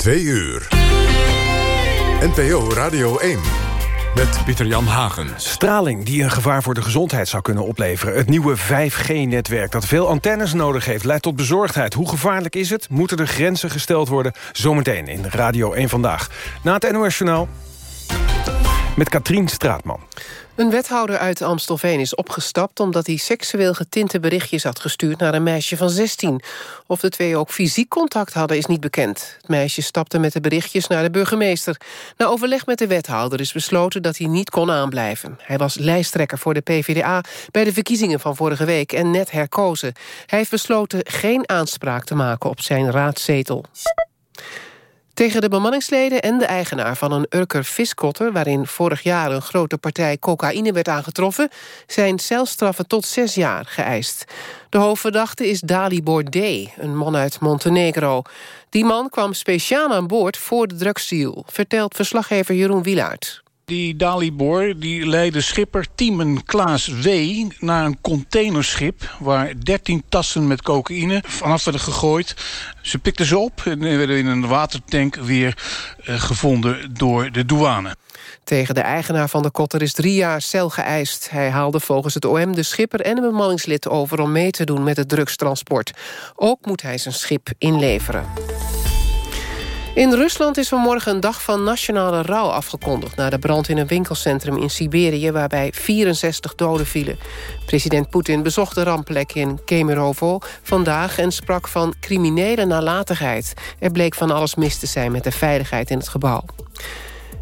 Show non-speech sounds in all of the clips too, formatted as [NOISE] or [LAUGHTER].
2 uur. NPO Radio 1. Met Pieter-Jan Hagen. Straling die een gevaar voor de gezondheid zou kunnen opleveren. Het nieuwe 5G-netwerk dat veel antennes nodig heeft... leidt tot bezorgdheid. Hoe gevaarlijk is het? Moeten er grenzen gesteld worden? Zometeen in Radio 1 Vandaag. Na het NOS Journaal met Katrien Straatman. Een wethouder uit Amstelveen is opgestapt... omdat hij seksueel getinte berichtjes had gestuurd naar een meisje van 16. Of de twee ook fysiek contact hadden is niet bekend. Het meisje stapte met de berichtjes naar de burgemeester. Na overleg met de wethouder is besloten dat hij niet kon aanblijven. Hij was lijsttrekker voor de PvdA bij de verkiezingen van vorige week... en net herkozen. Hij heeft besloten geen aanspraak te maken op zijn raadzetel. Tegen de bemanningsleden en de eigenaar van een Urker viskotter... waarin vorig jaar een grote partij cocaïne werd aangetroffen... zijn celstraffen tot zes jaar geëist. De hoofdverdachte is Dalibor D., een man uit Montenegro. Die man kwam speciaal aan boord voor de drugsdeal... vertelt verslaggever Jeroen Wielaert. Die Dalibor die leidde schipper Tiemen Klaas W. naar een containerschip... waar 13 tassen met cocaïne vanaf werden gegooid. Ze pikten ze op en werden in een watertank weer uh, gevonden door de douane. Tegen de eigenaar van de kotter is drie jaar cel geëist. Hij haalde volgens het OM de schipper en een bemanningslid over... om mee te doen met het drugstransport. Ook moet hij zijn schip inleveren. In Rusland is vanmorgen een dag van nationale rouw afgekondigd... na de brand in een winkelcentrum in Siberië... waarbij 64 doden vielen. President Poetin bezocht de rampplek in Kemerovo vandaag... en sprak van criminele nalatigheid. Er bleek van alles mis te zijn met de veiligheid in het gebouw.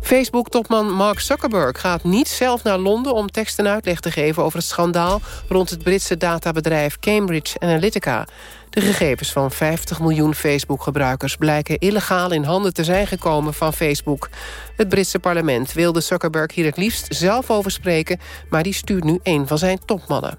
Facebook-topman Mark Zuckerberg gaat niet zelf naar Londen... om tekst en uitleg te geven over het schandaal... rond het Britse databedrijf Cambridge Analytica. De gegevens van 50 miljoen Facebook-gebruikers... blijken illegaal in handen te zijn gekomen van Facebook. Het Britse parlement wilde Zuckerberg hier het liefst zelf over spreken... maar die stuurt nu een van zijn topmannen.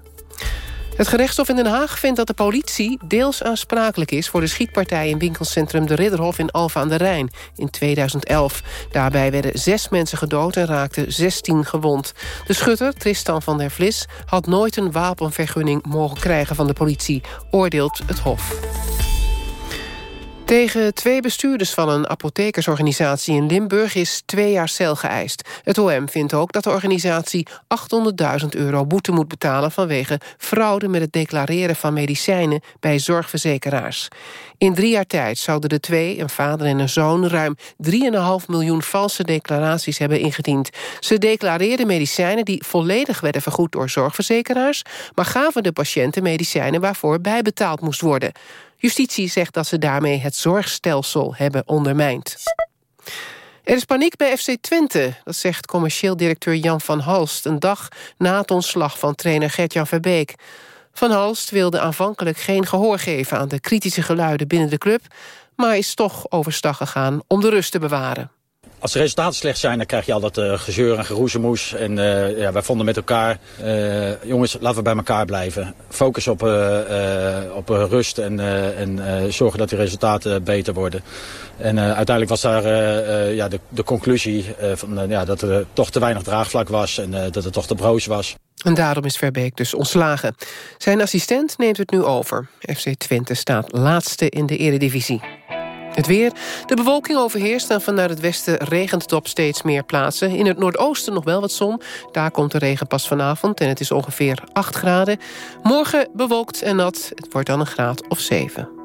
Het gerechtshof in Den Haag vindt dat de politie deels aansprakelijk is... voor de schietpartij in winkelcentrum De Ridderhof in Alfa aan de Rijn in 2011. Daarbij werden zes mensen gedood en raakten 16 gewond. De schutter, Tristan van der Vlis, had nooit een wapenvergunning mogen krijgen van de politie, oordeelt het Hof. Tegen twee bestuurders van een apothekersorganisatie in Limburg is twee jaar cel geëist. Het OM vindt ook dat de organisatie 800.000 euro boete moet betalen vanwege fraude met het declareren van medicijnen bij zorgverzekeraars. In drie jaar tijd zouden de twee, een vader en een zoon, ruim 3,5 miljoen valse declaraties hebben ingediend. Ze declareerden medicijnen die volledig werden vergoed door zorgverzekeraars, maar gaven de patiënten medicijnen waarvoor bijbetaald moest worden. Justitie zegt dat ze daarmee het zorgstelsel hebben ondermijnd. Er is paniek bij FC Twente, dat zegt commercieel directeur Jan van Halst... een dag na het ontslag van trainer Gert-Jan Verbeek. Van Halst wilde aanvankelijk geen gehoor geven aan de kritische geluiden binnen de club... maar is toch overstag gegaan om de rust te bewaren. Als de resultaten slecht zijn, dan krijg je al dat uh, gezeur en geroezemoes. En uh, ja, wij vonden met elkaar, uh, jongens, laten we bij elkaar blijven. Focus op, op rust en, en zorgen dat die resultaten beter worden. En uiteindelijk was daar ja, de, de conclusie van, ja, dat er toch te weinig draagvlak was en dat het toch te broos was. En daarom is Verbeek dus ontslagen. Zijn assistent neemt het nu over. FC Twente staat laatste in de eredivisie. Het weer. De bewolking overheerst en vanuit het westen regent het op steeds meer plaatsen. In het noordoosten nog wel wat zon. Daar komt de regen pas vanavond en het is ongeveer 8 graden. Morgen bewolkt en nat. Het wordt dan een graad of 7.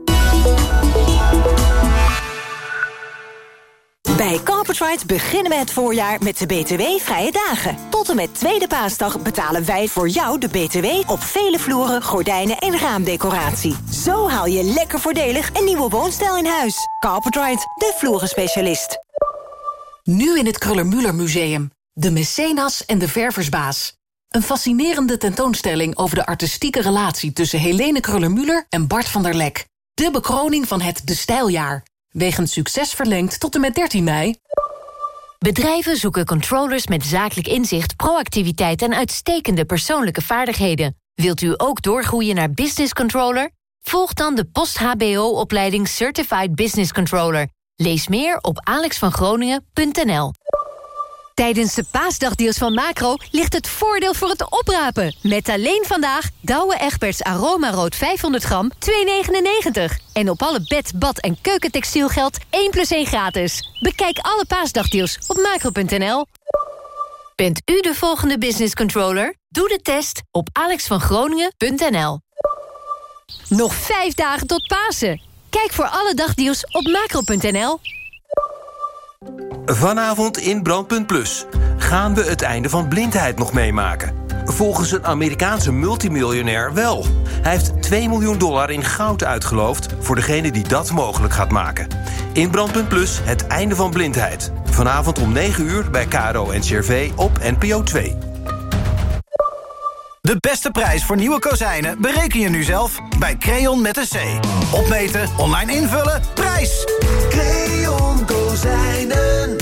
Bij Carpetride beginnen we het voorjaar met de BTW-vrije dagen. Tot en met tweede paasdag betalen wij voor jou de BTW... op vele vloeren, gordijnen en raamdecoratie. Zo haal je lekker voordelig een nieuwe woonstijl in huis. Carpetride, de vloerenspecialist. Nu in het Kruller-Müller Museum. De Mecenas en de Verversbaas. Een fascinerende tentoonstelling over de artistieke relatie... tussen Helene Kruller-Müller en Bart van der Lek. De bekroning van het De Stijljaar. Wegens succes verlengd tot en met 13 mei. Bedrijven zoeken controllers met zakelijk inzicht, proactiviteit en uitstekende persoonlijke vaardigheden. Wilt u ook doorgroeien naar business controller? Volg dan de post-HBO-opleiding Certified Business Controller. Lees meer op alexvangroningen.nl. Tijdens de paasdagdeals van Macro ligt het voordeel voor het oprapen. Met alleen vandaag Douwe Egberts Aroma Rood 500 gram 2,99. En op alle bed, bad en keukentextiel geldt 1 plus 1 gratis. Bekijk alle paasdagdeals op macro.nl. Bent u de volgende business controller? Doe de test op alexvangroningen.nl. Nog vijf dagen tot Pasen. Kijk voor alle dagdeals op macro.nl. Vanavond in Brandpunt Plus gaan we het einde van blindheid nog meemaken. Volgens een Amerikaanse multimiljonair wel. Hij heeft 2 miljoen dollar in goud uitgeloofd... voor degene die dat mogelijk gaat maken. In Brandpunt Plus het einde van blindheid. Vanavond om 9 uur bij KRO en CRV op NPO 2. De beste prijs voor nieuwe kozijnen bereken je nu zelf bij Creon met een C. Opmeten, online invullen, prijs! Creon Kozijnen.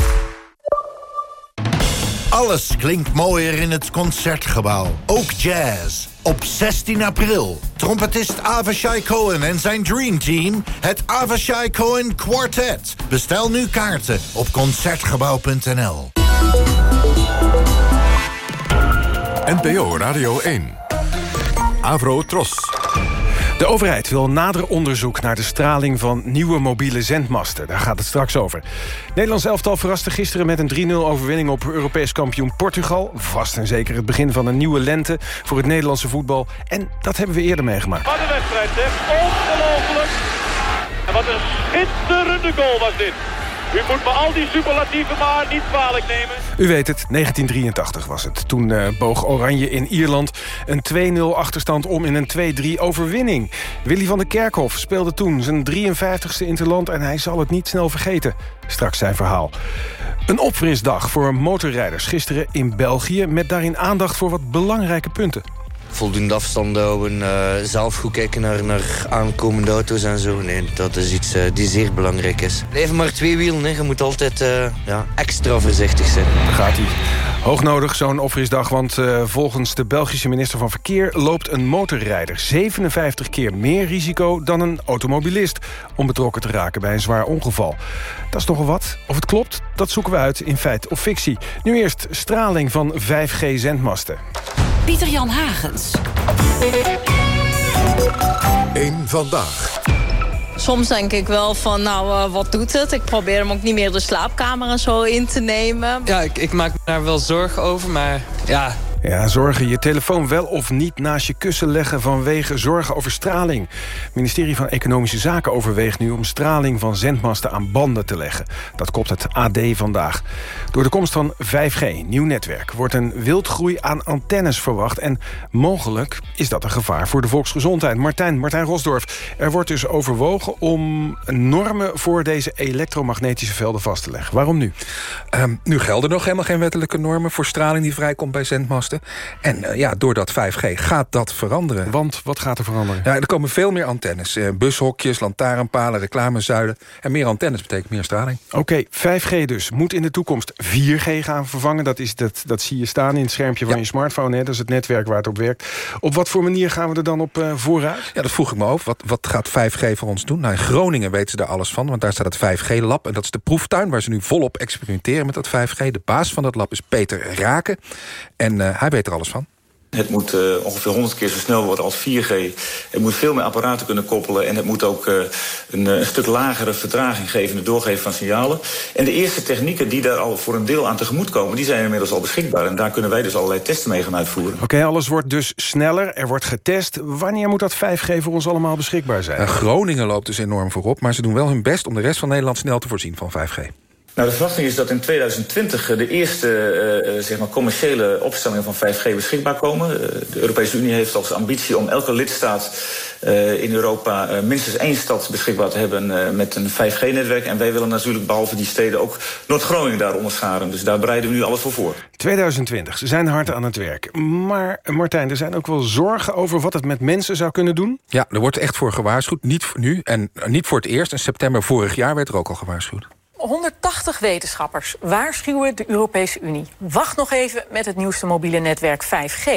Alles klinkt mooier in het Concertgebouw. Ook jazz. Op 16 april. Trompetist Avishai Cohen en zijn Dream Team. Het Avishai Cohen Quartet. Bestel nu kaarten op Concertgebouw.nl. NPO Radio 1. Avro Tros. De overheid wil nader onderzoek naar de straling van nieuwe mobiele zendmasten. Daar gaat het straks over. Nederlands elftal verraste gisteren met een 3-0 overwinning op Europees kampioen Portugal. Vast en zeker het begin van een nieuwe lente voor het Nederlandse voetbal. En dat hebben we eerder meegemaakt. Wat een wedstrijd, hè? Ongelooflijk. En wat een schitterende goal was dit. U moet me al die superlatieven maar niet kwalijk nemen. U weet het, 1983 was het. Toen uh, boog Oranje in Ierland een 2-0 achterstand om in een 2-3 overwinning. Willy van der Kerkhof speelde toen zijn 53ste interland... en hij zal het niet snel vergeten. Straks zijn verhaal. Een opfrisdag voor motorrijders gisteren in België... met daarin aandacht voor wat belangrijke punten voldoende afstand houden, uh, zelf goed kijken naar, naar aankomende auto's en zo. Nee, dat is iets uh, die zeer belangrijk is. Even maar twee wielen, hè. je moet altijd uh, ja, extra voorzichtig zijn. Daar gaat hij. Hoognodig zo'n opfrisdag, want volgens de Belgische minister van Verkeer... loopt een motorrijder 57 keer meer risico dan een automobilist... om betrokken te raken bij een zwaar ongeval. Dat is nogal wat. Of het klopt, dat zoeken we uit in feit of fictie. Nu eerst straling van 5G-zendmasten. Pieter-Jan Hagens. Eén vandaag. Soms denk ik wel van, nou, uh, wat doet het? Ik probeer hem ook niet meer de slaapkamer en zo in te nemen. Ja, ik, ik maak me daar wel zorgen over, maar ja, ja, zorgen je telefoon wel of niet naast je kussen leggen... vanwege zorgen over straling. Het ministerie van Economische Zaken overweegt nu... om straling van zendmasten aan banden te leggen. Dat kopt het AD vandaag. Door de komst van 5G, nieuw netwerk... wordt een wildgroei aan antennes verwacht... en mogelijk is dat een gevaar voor de volksgezondheid. Martijn, Martijn Rosdorf, er wordt dus overwogen... om normen voor deze elektromagnetische velden vast te leggen. Waarom nu? Um, nu gelden nog helemaal geen wettelijke normen... voor straling die vrijkomt bij zendmasten. En uh, ja, door dat 5G gaat dat veranderen. Want wat gaat er veranderen? Ja, er komen veel meer antennes. Uh, bushokjes, lantaarnpalen, reclamezuilen. En meer antennes betekent meer straling. Oké, okay, 5G dus. Moet in de toekomst 4G gaan vervangen. Dat, is dat, dat zie je staan in het schermpje van ja. je smartphone. Hè? Dat is het netwerk waar het op werkt. Op wat voor manier gaan we er dan op uh, vooruit? Ja, dat vroeg ik me af. Wat, wat gaat 5G voor ons doen? Nou, in Groningen weten ze daar alles van. Want daar staat het 5G-lab. En dat is de proeftuin waar ze nu volop experimenteren met dat 5G. De baas van dat lab is Peter Raken. En uh, hij weet er alles van. Het moet uh, ongeveer 100 keer zo snel worden als 4G. Het moet veel meer apparaten kunnen koppelen. En het moet ook uh, een, een, stuk lagere vertraging geven in het doorgeven van signalen. En de eerste technieken die daar al voor een deel aan tegemoet komen... die zijn inmiddels al beschikbaar. En daar kunnen wij dus allerlei testen mee gaan uitvoeren. Oké, okay, alles wordt dus sneller, er wordt getest. Wanneer moet dat 5G voor ons allemaal beschikbaar zijn? Uh, Groningen loopt dus enorm voorop. Maar ze doen wel hun best om de rest van Nederland snel te voorzien van 5G. Nou, de verwachting is dat in 2020 de eerste uh, zeg maar commerciële opstellingen van 5G beschikbaar komen. De Europese Unie heeft als ambitie om elke lidstaat uh, in Europa minstens één stad beschikbaar te hebben met een 5G-netwerk. En wij willen natuurlijk behalve die steden ook Noord-Groningen daar onderscharen. Dus daar bereiden we nu alles voor voor. 2020, ze zijn hard aan het werk. Maar Martijn, er zijn ook wel zorgen over wat het met mensen zou kunnen doen? Ja, er wordt echt voor gewaarschuwd. Niet nu en niet voor het eerst. In september vorig jaar werd er ook al gewaarschuwd 180 wetenschappers waarschuwen de Europese Unie. Wacht nog even met het nieuwste mobiele netwerk 5G.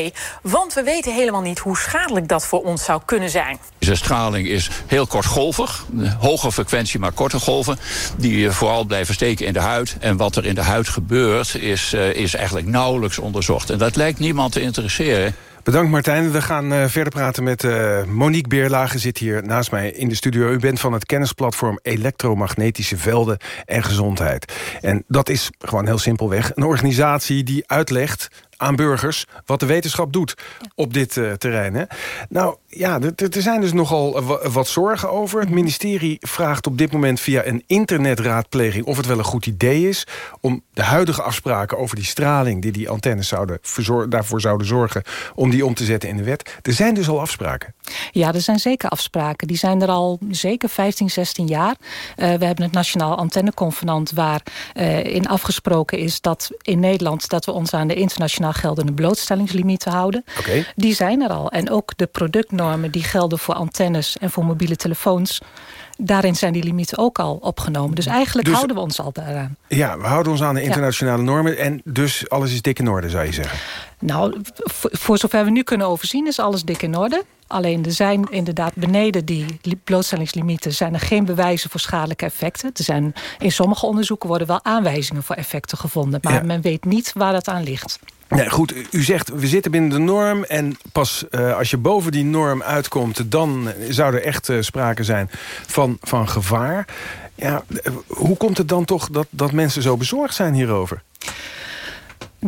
Want we weten helemaal niet hoe schadelijk dat voor ons zou kunnen zijn. Deze straling is heel kortgolvig. Hoge frequentie, maar korte golven. Die vooral blijven steken in de huid. En wat er in de huid gebeurt, is, uh, is eigenlijk nauwelijks onderzocht. En dat lijkt niemand te interesseren. Bedankt Martijn. We gaan uh, verder praten met uh, Monique Beerlage. Zit hier naast mij in de studio. U bent van het kennisplatform Elektromagnetische Velden en Gezondheid. En dat is gewoon heel simpelweg een organisatie die uitlegt aan burgers wat de wetenschap doet op dit uh, terrein. Hè? Nou ja, er zijn dus nogal wat zorgen over. Het ministerie vraagt op dit moment via een internetraadpleging... of het wel een goed idee is om de huidige afspraken over die straling... die die antennes zouden daarvoor zouden zorgen om die om te zetten in de wet. Er zijn dus al afspraken. Ja, er zijn zeker afspraken. Die zijn er al zeker 15, 16 jaar. Uh, we hebben het Nationaal Antenneconvenant... waar uh, in afgesproken is dat in Nederland... dat we ons aan de internationaal geldende blootstellingslimieten houden. Okay. Die zijn er al. En ook de productnormen die gelden voor antennes en voor mobiele telefoons daarin zijn die limieten ook al opgenomen. Dus eigenlijk dus, houden we ons al daaraan. Ja, we houden ons aan de internationale ja. normen... en dus alles is dik in orde, zou je zeggen? Nou, voor zover we nu kunnen overzien is alles dik in orde. Alleen er zijn inderdaad beneden die blootstellingslimieten... zijn er geen bewijzen voor schadelijke effecten. Er zijn, in sommige onderzoeken worden wel aanwijzingen voor effecten gevonden. Maar ja. men weet niet waar dat aan ligt. Nee, goed, u zegt we zitten binnen de norm... en pas uh, als je boven die norm uitkomt... dan zou er echt uh, sprake zijn van, van gevaar. Ja, hoe komt het dan toch dat, dat mensen zo bezorgd zijn hierover?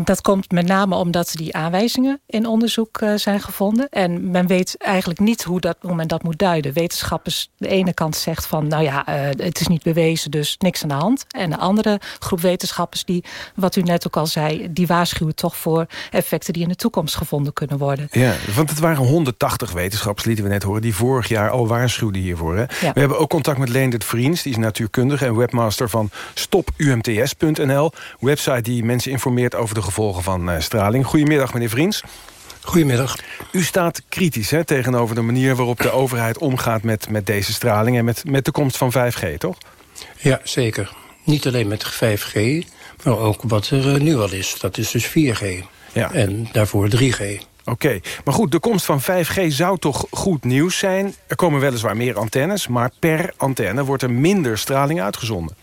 Dat komt met name omdat die aanwijzingen in onderzoek uh, zijn gevonden. En men weet eigenlijk niet hoe, dat, hoe men dat moet duiden. Wetenschappers de ene kant zegt van... nou ja, uh, het is niet bewezen, dus niks aan de hand. En de andere groep wetenschappers die, wat u net ook al zei... die waarschuwen toch voor effecten die in de toekomst gevonden kunnen worden. Ja, want het waren 180 wetenschappers, lieten we net horen... die vorig jaar al waarschuwden hiervoor. Hè? Ja. We hebben ook contact met Leendert Vriends, die is natuurkundige... en webmaster van stopumts.nl. Website die mensen informeert over de gevolgen van uh, straling. Goedemiddag, meneer Vriends. Goedemiddag. U staat kritisch hè, tegenover de manier waarop de overheid omgaat... met, met deze straling en met, met de komst van 5G, toch? Ja, zeker. Niet alleen met 5G, maar ook wat er uh, nu al is. Dat is dus 4G. Ja. En daarvoor 3G. Oké, okay. maar goed, de komst van 5G zou toch goed nieuws zijn? Er komen weliswaar meer antennes, maar per antenne wordt er minder straling uitgezonden.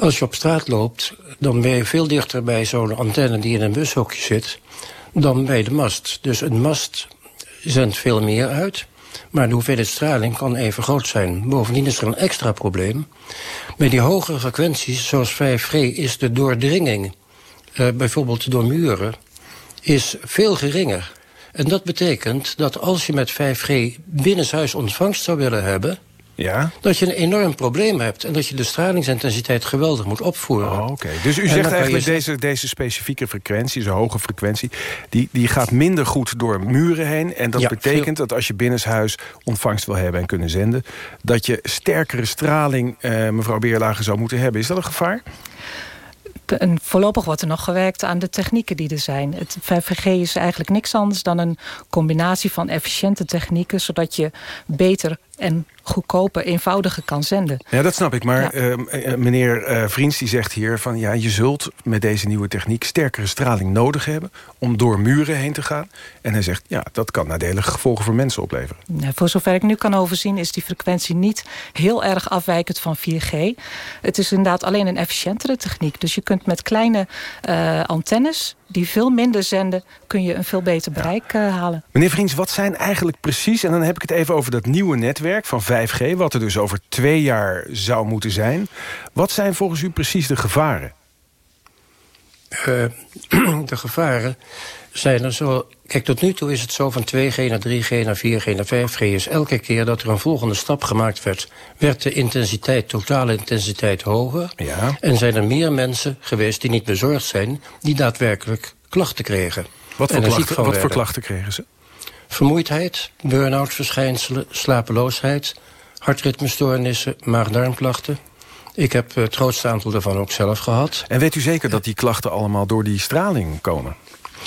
Als je op straat loopt, dan ben je veel dichter bij zo'n antenne die in een bushokje zit... dan bij de mast. Dus een mast zendt veel meer uit... maar de hoeveelheid straling kan even groot zijn. Bovendien is er een extra probleem. Bij die hogere frequenties, zoals 5G, is de doordringing... Uh, bijvoorbeeld door muren, is veel geringer. En dat betekent dat als je met 5G binnenshuis ontvangst zou willen hebben... Ja? Dat je een enorm probleem hebt en dat je de stralingsintensiteit geweldig moet opvoeren. Oh, Oké, dus u zegt eigenlijk je... deze, deze specifieke frequentie, zo'n hoge frequentie... Die, die gaat minder goed door muren heen. En dat ja, betekent veel... dat als je binnenshuis ontvangst wil hebben en kunnen zenden... dat je sterkere straling, eh, mevrouw Beerlager, zou moeten hebben. Is dat een gevaar? En voorlopig wordt er nog gewerkt aan de technieken die er zijn. Het 5G is eigenlijk niks anders dan een combinatie van efficiënte technieken... zodat je beter en goedkoper, eenvoudiger kan zenden. Ja, dat snap ik. Maar ja. uh, meneer uh, Vriends die zegt hier van... ja, je zult met deze nieuwe techniek sterkere straling nodig hebben... om door muren heen te gaan. En hij zegt, ja, dat kan nadelige gevolgen voor mensen opleveren. Nou, voor zover ik nu kan overzien... is die frequentie niet heel erg afwijkend van 4G. Het is inderdaad alleen een efficiëntere techniek. Dus je kunt met kleine uh, antennes die veel minder zenden... kun je een veel beter bereik ja. halen. Meneer Vriends, wat zijn eigenlijk precies... en dan heb ik het even over dat nieuwe netwerk van 5G... wat er dus over twee jaar zou moeten zijn. Wat zijn volgens u precies de gevaren? Uh, [CLEARS THROAT] de gevaren zijn er zo... Kijk, tot nu toe is het zo van 2G naar 3G naar 4G naar 5G... is elke keer dat er een volgende stap gemaakt werd... werd de intensiteit, totale intensiteit hoger. Ja. En zijn er meer mensen geweest die niet bezorgd zijn... die daadwerkelijk klachten kregen. Wat voor, klachten, wat voor klachten kregen ze? Vermoeidheid, burn-out verschijnselen, slapeloosheid... hartritmestoornissen, maag-darmklachten... Ik heb het grootste aantal daarvan ook zelf gehad. En weet u zeker dat die klachten allemaal door die straling komen?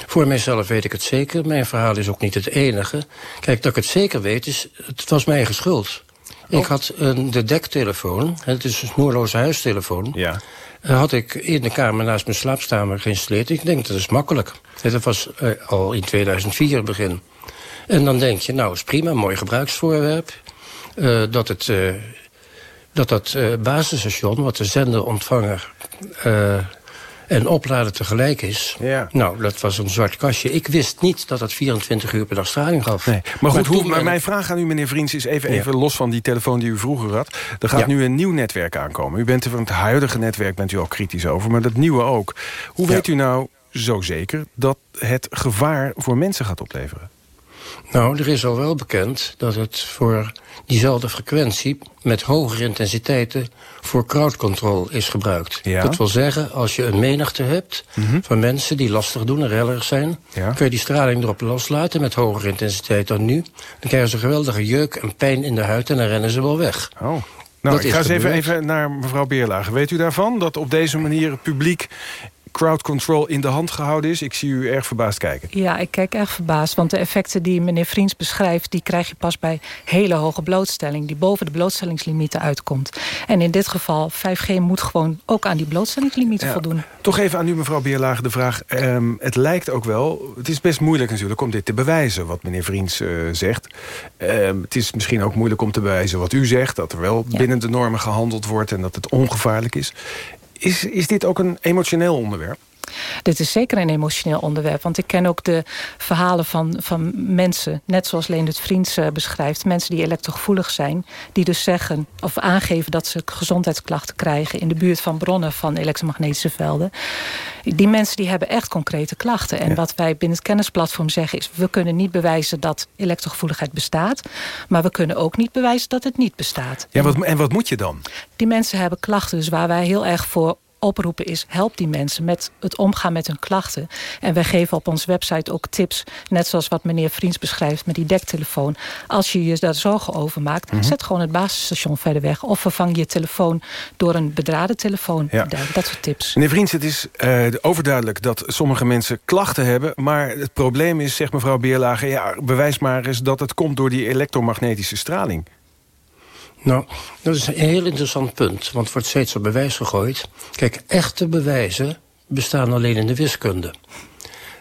Voor mijzelf weet ik het zeker. Mijn verhaal is ook niet het enige. Kijk, dat ik het zeker weet, is, het was mijn eigen schuld. Ik had een, de dektelefoon, het is een snoerloze huistelefoon... Ja. eh, had ik in de kamer naast mijn slaapkamer geïnstalleerd. Ik denk, dat is makkelijk. Dat was eh, al in 2004 het begin. En dan denk je, nou, is prima, mooi gebruiksvoorwerp. Eh, dat het... eh, dat dat eh, basisstation, wat de zender, ontvanger eh, en oplader tegelijk is... Ja. nou, dat was een zwart kastje. Ik wist niet dat het 24 uur per dag straling gaf. Nee. Maar goed, hoe, maar mijn vraag aan u, meneer Vriends, is even, Ja. even los van die telefoon die u vroeger had. Er gaat Ja. nu een nieuw netwerk aankomen. U bent er van het huidige netwerk bent u al kritisch over, maar dat nieuwe ook. Hoe weet u nou zo zeker dat het gevaar voor mensen gaat opleveren? Nou, er is al wel bekend dat het voor diezelfde frequentie... met hogere intensiteiten voor crowd control is gebruikt. Ja. Dat wil zeggen, als je een menigte hebt van mensen die lastig doen en rellerig zijn... Ja. kun je die straling erop loslaten met hogere intensiteit dan nu. Dan krijgen ze geweldige jeuk en pijn in de huid en dan rennen ze wel weg. Oh. Nou, Dat ik ga eens even, even naar mevrouw Beerlagen. Weet u daarvan dat op deze manier het publiek crowd control in de hand gehouden is? Ik zie u erg verbaasd kijken. Ja, ik kijk echt verbaasd. Want de effecten die meneer Vriends beschrijft... die krijg je pas bij hele hoge blootstelling... die boven de blootstellingslimieten uitkomt. En in dit geval, 5G moet gewoon ook aan die blootstellingslimieten Ja. voldoen. Toch even aan u, mevrouw Beerlagen, de vraag. ehm, het lijkt ook wel, het is best moeilijk natuurlijk om dit te bewijzen... wat meneer Vriends eh, zegt. Ehm, het is misschien ook moeilijk om te bewijzen wat u zegt... dat er wel binnen de normen gehandeld wordt en dat het ongevaarlijk is. Is, is dit ook een emotioneel onderwerp? Dit is zeker een emotioneel onderwerp. Want ik ken ook de verhalen van, van mensen... net zoals Leendert Vriends eh, beschrijft... mensen die elektrogevoelig zijn... die dus zeggen of aangeven dat ze gezondheidsklachten krijgen... in de buurt van bronnen van elektromagnetische velden. Die mensen die hebben echt concrete klachten. En wat wij binnen het kennisplatform zeggen is... we kunnen niet bewijzen dat elektrogevoeligheid bestaat... maar we kunnen ook niet bewijzen dat het niet bestaat. Ja, wat, en wat moet je dan? Die mensen hebben klachten, dus waar wij heel erg voor oproepen is... help die mensen met het omgaan met hun klachten. En wij geven op onze website ook tips... net zoals wat meneer Vriends beschrijft met die dektelefoon. Als je je daar zorgen over maakt... Mhm. zet gewoon het basisstation verder weg. Of vervang je telefoon door een bedraden telefoon. Ja. Dat, soort tips. Meneer Vriends, het is eh, overduidelijk dat sommige mensen klachten hebben... maar het probleem is, zegt mevrouw Beerlagen... ja, bewijs maar eens dat het komt door die elektromagnetische straling. Nou, dat is een heel interessant punt, want er wordt steeds op bewijs gegooid. Kijk, echte bewijzen bestaan alleen in de wiskunde.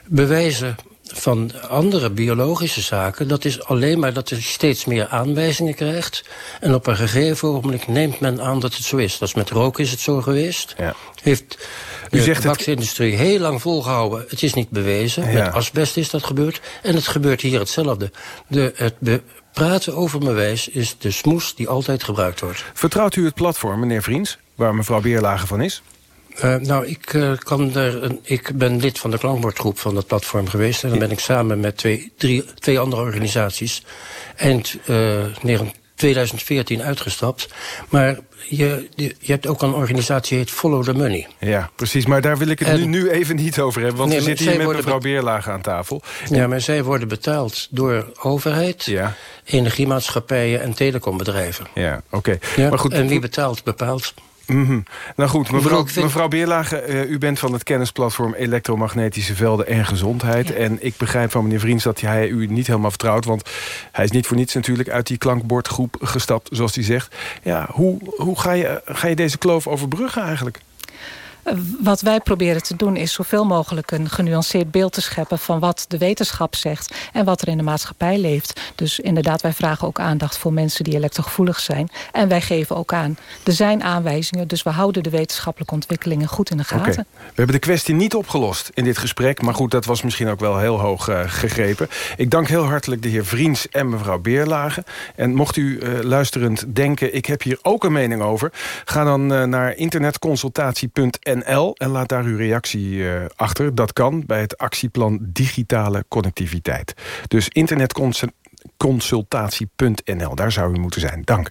Bewijzen van andere biologische zaken, dat is alleen maar dat je steeds meer aanwijzingen krijgt. En op een gegeven ogenblik neemt men aan dat het zo is. Dat is met rook is het zo geweest. Ja. Heeft U de zegt het- tabaksindustrie heel lang volgehouden. Het is niet bewezen. Ja. Met asbest is dat gebeurd. En het gebeurt hier hetzelfde. De, het be- praten over bewijs is de smoes die altijd gebruikt wordt. Vertrouwt u het platform, meneer Vriends, waar mevrouw Beerlagen van is? Eh, nou, ik, eh, kan er een, ik ben lid van de klankbordgroep van dat platform geweest. En dan ben ik samen met twee, drie, twee andere organisaties eind eh, 2014 uitgestapt. Maar je, je, je hebt ook een organisatie die heet Follow the Money. Ja, precies. Maar daar wil ik het En- nu, nu even niet over hebben. Want Nee, we zitten hier met mevrouw Beerlagen aan tafel. Ja, maar zij worden betaald door overheid, Ja. energiemaatschappijen en telecombedrijven. Ja, oké. Ja? Maar goed, en wie betaalt, bepaalt. Mhm. Nou goed, mevrouw, vind- mevrouw Beerlagen, eh, u bent van het kennisplatform Elektromagnetische Velden en Gezondheid. En ik begrijp van meneer Vriends dat hij u niet helemaal vertrouwt. Want hij is niet voor niets natuurlijk uit die klankbordgroep gestapt, zoals hij zegt. Ja, hoe, hoe ga, je, ga je deze kloof overbruggen eigenlijk? Wat wij proberen te doen is zoveel mogelijk een genuanceerd beeld te scheppen... van wat de wetenschap zegt en wat er in de maatschappij leeft. Dus inderdaad, wij vragen ook aandacht voor mensen die elektrogevoelig zijn. En wij geven ook aan, er zijn aanwijzingen... dus we houden de wetenschappelijke ontwikkelingen goed in de gaten. We hebben de kwestie niet opgelost in dit gesprek. Maar goed, dat was misschien ook wel heel hoog eh, gegrepen. Ik dank heel hartelijk de heer Vriends en mevrouw Beerlagen. En mocht u eh, luisterend denken, ik heb hier ook een mening over... ga dan eh, naar internetconsultatie.nl en laat daar uw reactie eh, achter. Dat kan bij het actieplan Digitale Connectiviteit. Dus internetconsultatie.nl, daar zou u moeten zijn. Dank.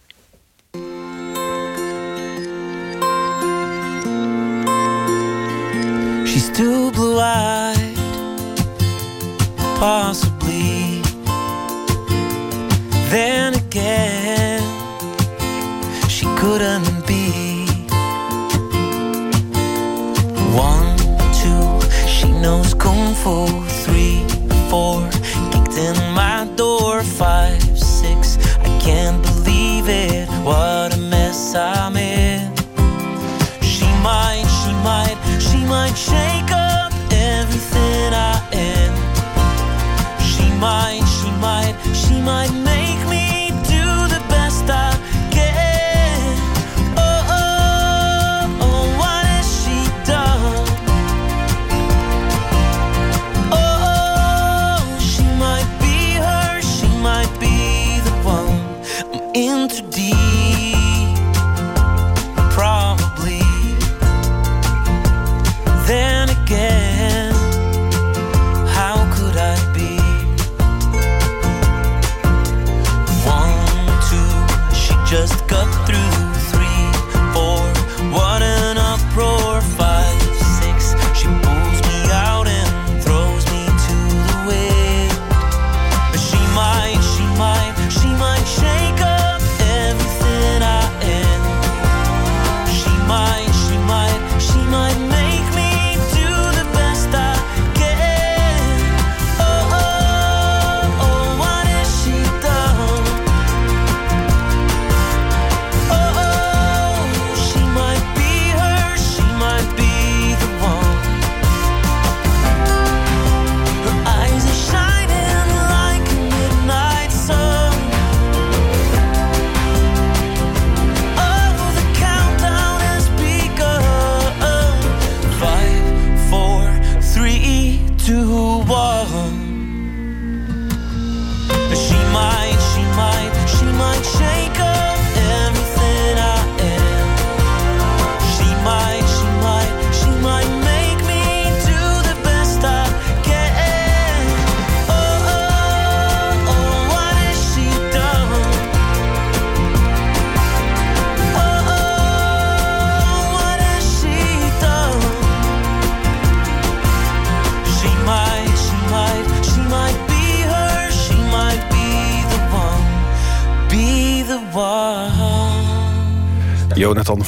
She's too blue eyed, possibly. Then again, she four, three, four. Kicked in my door, five, six. I can't believe it. What a mess I'm in. She might, she might, she might shake up everything I am. She might, she might, she might.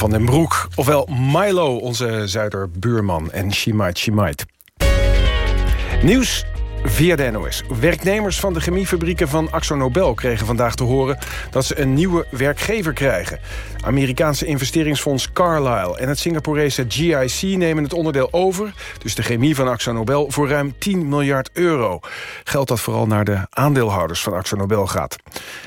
Van den Broek. Ofwel Milo, onze zuiderbuurman. En She Might. Nieuws via de NOS. Werknemers van de chemiefabrieken van Nobel kregen vandaag te horen dat ze een nieuwe werkgever krijgen. Amerikaanse investeringsfonds Carlyle en het Singaporese GIC nemen het onderdeel over, dus de chemie van Nobel voor ruim 10 miljard euro. Geld dat vooral naar de aandeelhouders van Nobel gaat.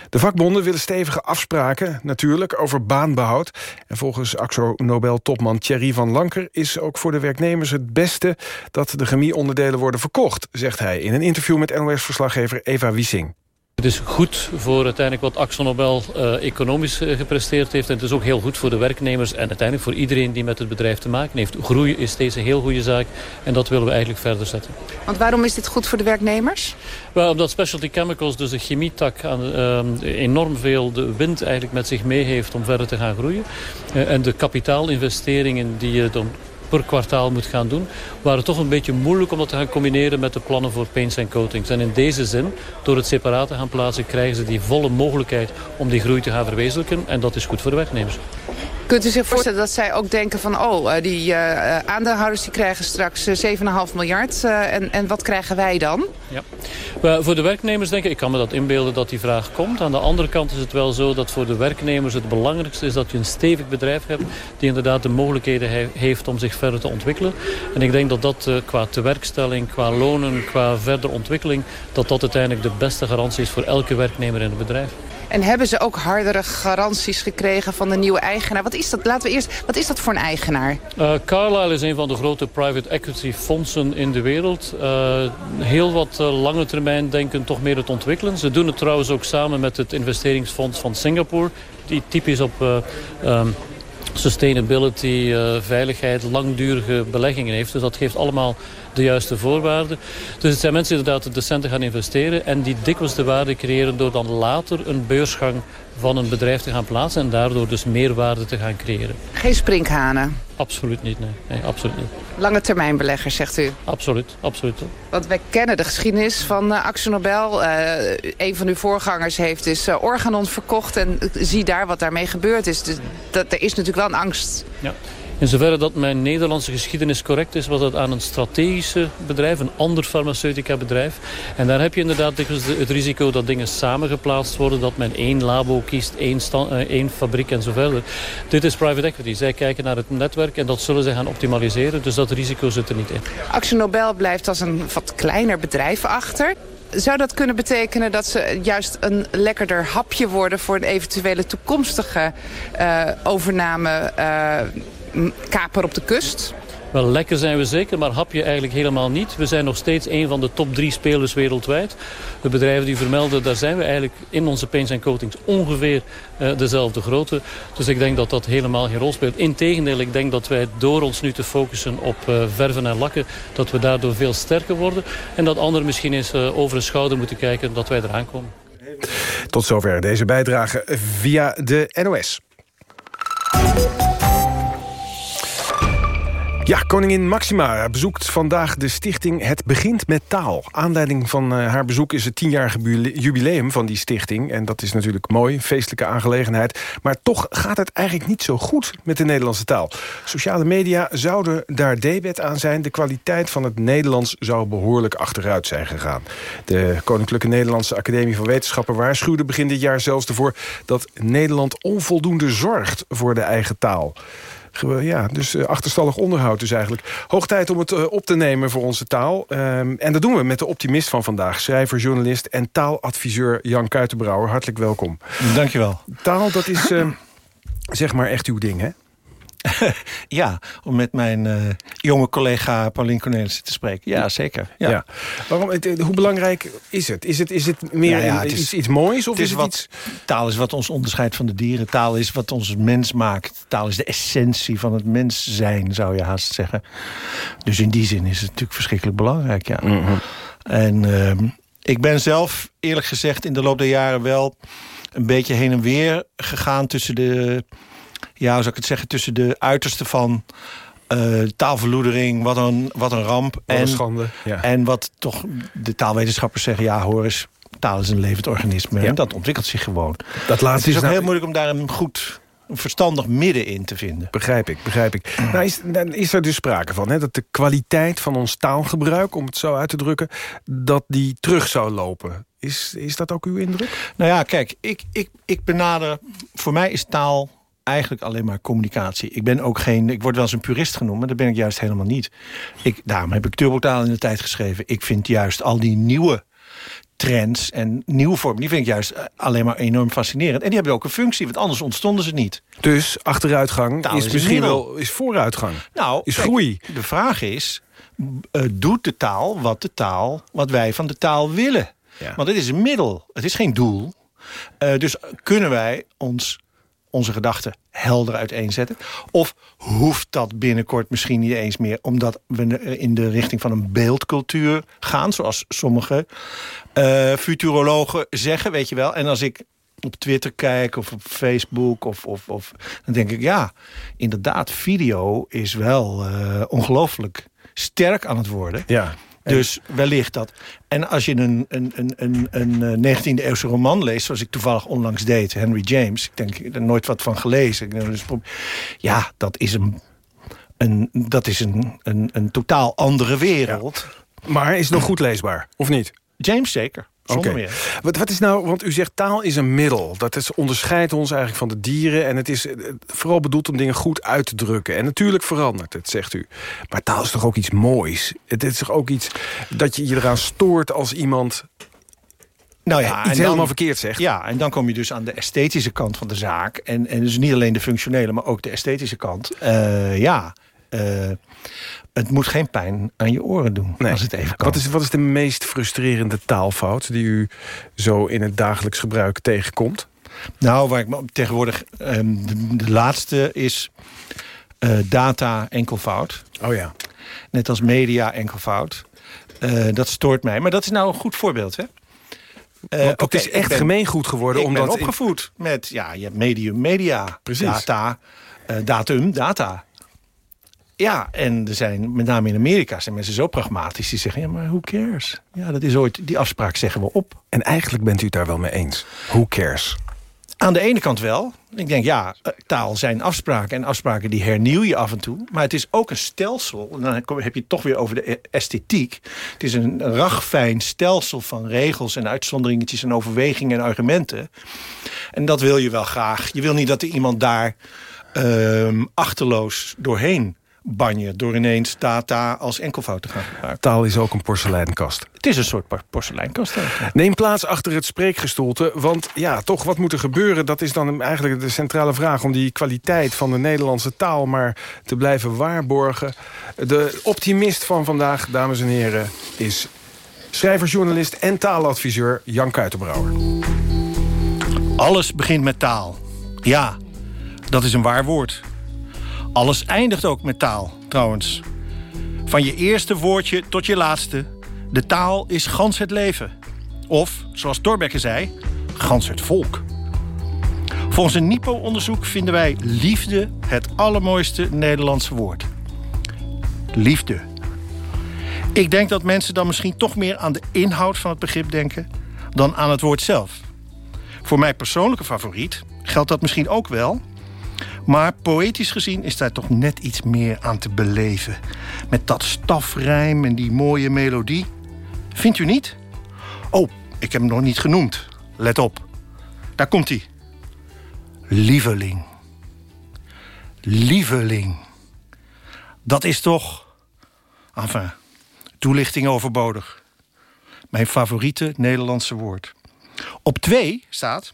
De vakbonden willen stevige afspraken, natuurlijk, over baanbehoud. En volgens Nobel-topman Thierry van Lanker is ook voor de werknemers het beste dat de chemieonderdelen worden verkocht, zegt hij in een interview met NOS-verslaggever Eva Wiesing. Het is goed voor uiteindelijk wat Axel Nobel uh, economisch uh, gepresteerd heeft. En het is ook heel goed voor de werknemers en uiteindelijk voor iedereen die met het bedrijf te maken heeft. Groei is steeds een heel goede zaak en dat willen we eigenlijk verder zetten. Want waarom is dit goed voor de werknemers? Wel, omdat Specialty Chemicals, dus de chemietak, aan, uh, enorm veel de wind eigenlijk met zich mee heeft om verder te gaan groeien. en de kapitaalinvesteringen die je dan per kwartaal moet gaan doen... waren toch een beetje moeilijk om dat te gaan combineren met de plannen voor paints en coatings. En in deze zin, door het separaat te gaan plaatsen... krijgen ze die volle mogelijkheid om die groei te gaan verwezenlijken. En dat is goed voor de werknemers. Kunt u zich voorstellen dat zij ook denken van... oh, eh, die uh, aandeelhouders die krijgen straks 7,5 miljard. En, en wat krijgen wij dan? Ja. Voor de werknemers denk ik, ik kan me dat inbeelden dat die vraag komt. Aan de andere kant is het wel zo dat voor de werknemers het belangrijkste is... dat je een stevig bedrijf hebt die inderdaad de mogelijkheden he heeft om zich verder te ontwikkelen. En ik denk dat dat qua tewerkstelling, qua lonen, qua verdere ontwikkeling... dat dat uiteindelijk de beste garantie is voor elke werknemer in het bedrijf. En hebben ze ook hardere garanties gekregen van de nieuwe eigenaar? Wat is dat? Laten we eerst, wat is dat voor een eigenaar? Uh, Carlyle is een van de grote private equity fondsen in de wereld. Uh, heel wat uh, lange termijn denken toch meer het ontwikkelen. Ze doen het trouwens ook samen met het investeringsfonds van Singapore. Die typisch op... Um, sustainability, veiligheid, langdurige beleggingen heeft. Dus dat geeft allemaal de juiste voorwaarden. Dus het zijn mensen inderdaad die de centen gaan investeren... en die dikwijls de waarde creëren door dan later een beursgang van een bedrijf te gaan plaatsen... en daardoor dus meer waarde te gaan creëren. Geen sprinkhanen? Absoluut niet, nee. nee absoluut niet. Lange termijn beleggers, zegt u? Absoluut, absoluut. Want wij kennen de geschiedenis van uh, Axel Nobel. Uh, een van uw voorgangers heeft dus uh, Organon verkocht... en zie daar wat daarmee gebeurd is. Dus dat, er is natuurlijk wel een angst. Ja. In zoverre dat mijn Nederlandse geschiedenis correct is... was dat aan een strategische bedrijf, een ander farmaceutica bedrijf. En daar heb je inderdaad het risico dat dingen samengeplaatst worden... dat men één labo kiest, één, stand, één fabriek en zo verder. Dit is private equity. Zij kijken naar het netwerk en dat zullen ze gaan optimaliseren. Dus dat risico zit er niet in. Axel Nobel blijft als een wat kleiner bedrijf achter. Zou dat kunnen betekenen dat ze juist een lekkerder hapje worden... voor een eventuele toekomstige uh, overname... Uh, kaper op de kust? Wel, lekker zijn we zeker, maar hap je eigenlijk helemaal niet. We zijn nog steeds een van de top drie spelers wereldwijd. De bedrijven die vermelden, daar zijn we eigenlijk in onze paints en coatings ongeveer uh, dezelfde grootte. Dus ik denk dat dat helemaal geen rol speelt. Integendeel, ik denk dat wij door ons nu te focussen op uh, verven en lakken, dat we daardoor veel sterker worden. En dat anderen misschien eens uh, over een schouder moeten kijken dat wij eraan komen. Tot zover deze bijdrage via de NOS. Ja, koningin Maxima bezoekt vandaag de stichting Het Begint met Taal. Aanleiding van uh, haar bezoek is het tienjarige jubileum van die stichting. En dat is natuurlijk mooi, feestelijke aangelegenheid. Maar toch gaat het eigenlijk niet zo goed met de Nederlandse taal. Sociale media zouden daar debet aan zijn. De kwaliteit van het Nederlands zou behoorlijk achteruit zijn gegaan. De Koninklijke Nederlandse Academie van Wetenschappen waarschuwde begin dit jaar zelfs ervoor... dat Nederland onvoldoende zorgt voor de eigen taal. Ja, dus uh, achterstallig onderhoud dus eigenlijk. Hoog tijd om het uh, op te nemen voor onze taal. Um, en dat doen we met de optimist van vandaag. Schrijver, journalist en taaladviseur Jan Kuitenbrouwer. Hartelijk welkom. Dankjewel. Taal, dat is uh, zeg maar echt uw ding, hè? [LAUGHS] ja, om met mijn uh, jonge collega Paulien Cornelissen te spreken. Ja, zeker. Ja. ja. Waarom, hoe belangrijk is het? Is het, is het meer ja, ja, het is, iets, iets moois? Of het is, het wat, iets... Taal is wat ons onderscheidt van de dieren. Taal is wat ons mens maakt. Taal is de essentie van het mens zijn, zou je haast zeggen. Dus in die zin is het natuurlijk verschrikkelijk belangrijk, ja. Mm -hmm. En uh, ik ben zelf, eerlijk gezegd, in de loop der jaren wel... een beetje heen en weer gegaan tussen de ja, hoe zou ik het zeggen, tussen de uitersten van uh, taalverloedering, wat een, wat een ramp. Wat en, een schande, ja. en wat toch de taalwetenschappers zeggen, ja hoor eens, taal is een levend organisme. Ja. En dat ontwikkelt zich gewoon. Dat laatste het is ook nou, heel moeilijk om daar een goed verstandig midden in te vinden. Begrijp ik, begrijp ik. Nou is, dan is er dus sprake van hè, dat de kwaliteit van ons taalgebruik... om het zo uit te drukken, dat die terug zou lopen. Is, is dat ook uw indruk? Nou ja, kijk, ik, ik, ik benader... Voor mij is taal eigenlijk alleen maar communicatie. Ik ben ook geen... Ik word wel eens een purist genoemd, maar dat ben ik juist helemaal niet. Ik, daarom heb ik turbotaal in de tijd geschreven. Ik vind juist al die nieuwe trends en nieuwe vormen... die vind ik juist eh, alleen maar enorm fascinerend. En die hebben ook een functie, want anders ontstonden ze niet. Dus achteruitgang Taal is, is misschien wel is vooruitgang. Nou, is kijk, groei. De vraag is, eh, doet de taal wat de taal, wat wij van de taal willen? Want het is een middel, het is geen doel. Eh, dus kunnen wij ons, onze gedachten helder uiteenzetten? Of hoeft dat binnenkort misschien niet eens meer... omdat we in de richting van een beeldcultuur gaan... zoals sommige eh, futurologen zeggen, weet je wel. En als ik op Twitter kijk of op Facebook. Of, of, of, dan denk ik, ja, inderdaad, video is wel eh, ongelooflijk sterk aan het worden. Ja. Dus wellicht dat. En als je een, een, een, een, een eh, 19e eeuwse roman leest, zoals ik toevallig onlangs deed, Henry James. Ik denk, ik heb er nooit wat van gelezen. Dus, ja, dat is een, een, dat is een, een, een totaal andere wereld. Maar is het nog goed leesbaar, of niet? James zeker. Zonder Oké. meer. Wat, wat is nou, want u zegt taal is een middel. Dat is, onderscheidt ons eigenlijk van de dieren. En het is eh, vooral bedoeld om dingen goed uit te drukken. En natuurlijk verandert het, zegt u. Maar taal is toch ook iets moois? Het is toch ook iets dat je je eraan stoort als iemand Nou ja, iets en dan- helemaal verkeerd zegt. Ja, en dan kom je dus aan de esthetische kant van de zaak. En, en dus niet alleen de functionele, maar ook de esthetische kant. Eh, ja, eh, het moet geen pijn aan je oren doen, als het even kan. Wat is, wat is de meest frustrerende taalfout die u zo in het dagelijks gebruik tegenkomt? Nou, waar ik me tegenwoordig... ehm, de, de laatste is eh, data enkelvoud. Oh ja. Net als media enkelvoud. Eh, dat stoort mij. Maar dat is nou een goed voorbeeld, hè? Want het is echt ben- gemeengoed geworden. Ik omdat ben opgevoed met, ja, je hebt medium, media, Precies. data, datum, data. Ja, en er zijn, met name in Amerika, zijn mensen zo pragmatisch. Die zeggen, ja, maar who cares? Ja, dat is ooit, die afspraak zeggen we op. En eigenlijk bent u het daar wel mee eens. Who cares? Aan de ene kant wel. Ik denk, ja, eh, taal zijn afspraken. En afspraken die hernieuw je af en toe. Maar het is ook een stelsel. En dan heb je het toch weer over de e- esthetiek. Het is een ragfijn stelsel van regels en uitzonderingetjes... en overwegingen en argumenten. En dat wil je wel graag. Je wil niet dat er iemand daar ehm, achterloos doorheen banjen... door ineens data als enkelvoud te gaan gebruiken. Taal is ook een porseleinkast. Het is een soort por- porseleinkast. ook. Neem plaats achter het spreekgestoelte. Want ja, toch, wat moet er gebeuren? Dat is dan eigenlijk de centrale vraag... om die kwaliteit van de Nederlandse taal maar te blijven waarborgen. De optimist van vandaag, dames en heren, is schrijver, journalist en taaladviseur Jan Kuitenbrouwer. Alles begint met taal. Ja, dat is een waar woord. Alles eindigt ook met taal, trouwens. Van je eerste woordje tot je laatste. De taal is gans het leven. Of, zoals Thorbecke zei, gans het volk. Volgens een NIPO-onderzoek vinden wij liefde het allermooiste Nederlandse woord. Liefde. Ik denk dat mensen dan misschien toch meer aan de inhoud van het begrip denken... dan aan het woord zelf. Voor mijn persoonlijke favoriet geldt dat misschien ook wel. Maar poëtisch gezien is daar toch net iets meer aan te beleven. Met dat stafrijm en die mooie melodie. Vindt u niet? Oh, ik heb hem nog niet genoemd. Let op. Daar komt hij. Lieveling. Lieveling. Dat is toch... Enfin, toelichting overbodig. Mijn favoriete Nederlandse woord. Op twee staat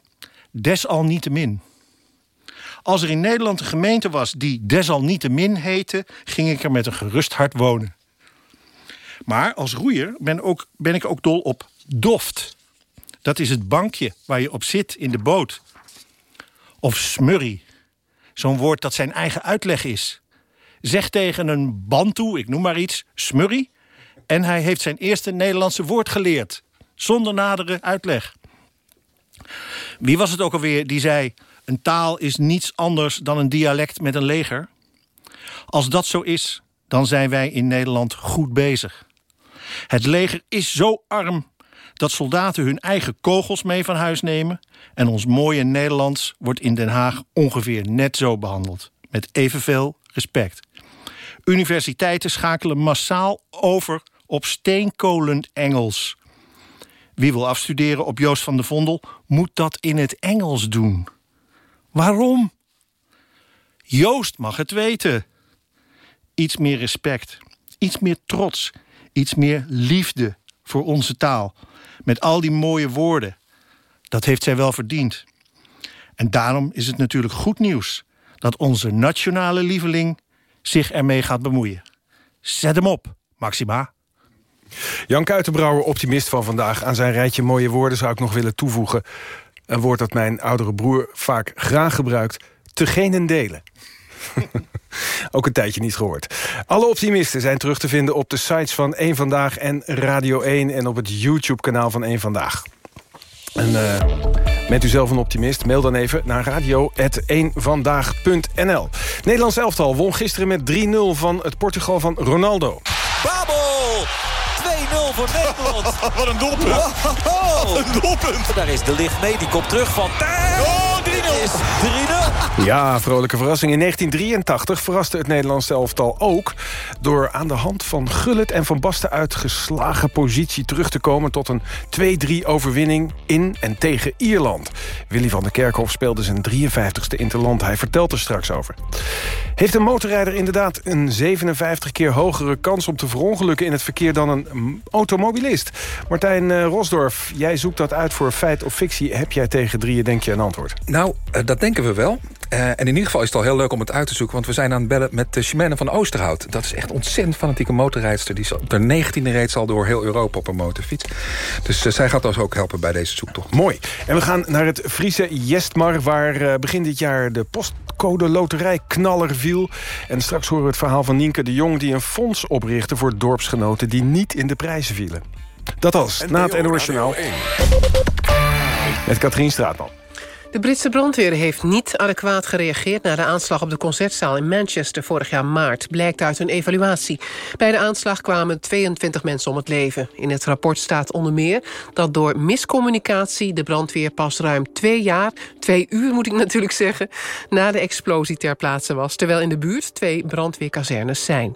desalniettemin. Als er in Nederland een gemeente was die desalniettemin heette... ging ik er met een gerust hart wonen. Maar als roeier ben, ook, ben ik ook dol op doft. Dat is het bankje waar je op zit in de boot. Of smurrie. Zo'n woord dat zijn eigen uitleg is. Zeg tegen een bantoe, ik noem maar iets, smurrie... en hij heeft zijn eerste Nederlandse woord geleerd. Zonder nadere uitleg. Wie was het ook alweer die zei... een taal is niets anders dan een dialect met een leger? Als dat zo is, dan zijn wij in Nederland goed bezig. Het leger is zo arm dat soldaten hun eigen kogels mee van huis nemen... en ons mooie Nederlands wordt in Den Haag ongeveer net zo behandeld. Met evenveel respect. Universiteiten schakelen massaal over op steenkolend Engels. Wie wil afstuderen op Joost van de Vondel... moet dat in het Engels doen. Waarom? Joost mag het weten. Iets meer respect, iets meer trots, iets meer liefde voor onze taal. Met al die mooie woorden. Dat heeft zij wel verdiend. En daarom is het natuurlijk goed nieuws dat onze nationale lieveling zich ermee gaat bemoeien. Zet hem op, Maxima. Jan Kuitenbrouwer, optimist van vandaag. Aan zijn rijtje mooie woorden zou ik nog willen toevoegen. Een woord dat mijn oudere broer vaak graag gebruikt. Te genen delen. [LAUGHS] Ook een tijdje niet gehoord. Alle optimisten zijn terug te vinden op de sites van 1 Vandaag en Radio 1... en op het YouTube-kanaal van 1 Vandaag. En uh, bent u zelf een optimist? Mail dan even naar radio.1vandaag.nl. Nederlands elftal won gisteren met 3-0 van het Portugal van Ronaldo. Babel! 2-0 voor Nederland. [LAUGHS] Wat een doelpunt. Wow. Wat een doelpunt. Daar is de licht mee, die komt terug van... Oh, 3-0. is 3-0. Ja, vrolijke verrassing. In 1983 verraste het Nederlands elftal ook... door aan de hand van Gullit en Van Basten uit geslagen positie terug te komen... tot een 2-3 overwinning in en tegen Ierland. Willy van der Kerkhof speelde zijn 53ste interland. Hij vertelt er straks over. Heeft een motorrijder inderdaad een 57 keer hogere kans om te verongelukken in het verkeer dan een automobilist? Martijn eh, Rosdorf, jij zoekt dat uit voor feit of fictie. Heb jij tegen drieën, denk je, een antwoord? Nou, uh, dat denken we wel. Uh, en in ieder geval is het al heel leuk om het uit te zoeken... want we zijn aan het bellen met uh, Chimène van Oosterhout. Dat is echt ontzettend fanatieke motorrijdster. Die de negentiende reeds al door heel Europa op een motorfiets. Dus uh, zij gaat ons ook helpen bij deze zoektocht. Mooi. En we gaan naar het Friese Jestmar... waar begin dit jaar de postcode loterij knaller viel. En straks horen we het verhaal van Nienke de Jong... die een fonds oprichtte voor dorpsgenoten... die niet in de prijzen vielen. Dat was na het NOS Journaal. Met Katrien Straatman. De Britse brandweer heeft niet adequaat gereageerd... naar de aanslag op de concertzaal in Manchester vorig jaar maart... blijkt uit een evaluatie. Bij de aanslag kwamen 22 mensen om het leven. In het rapport staat onder meer dat door miscommunicatie... de brandweer pas ruim twee jaar, twee uur moet ik natuurlijk zeggen... na de explosie ter plaatse was... terwijl in de buurt twee brandweerkazernes zijn.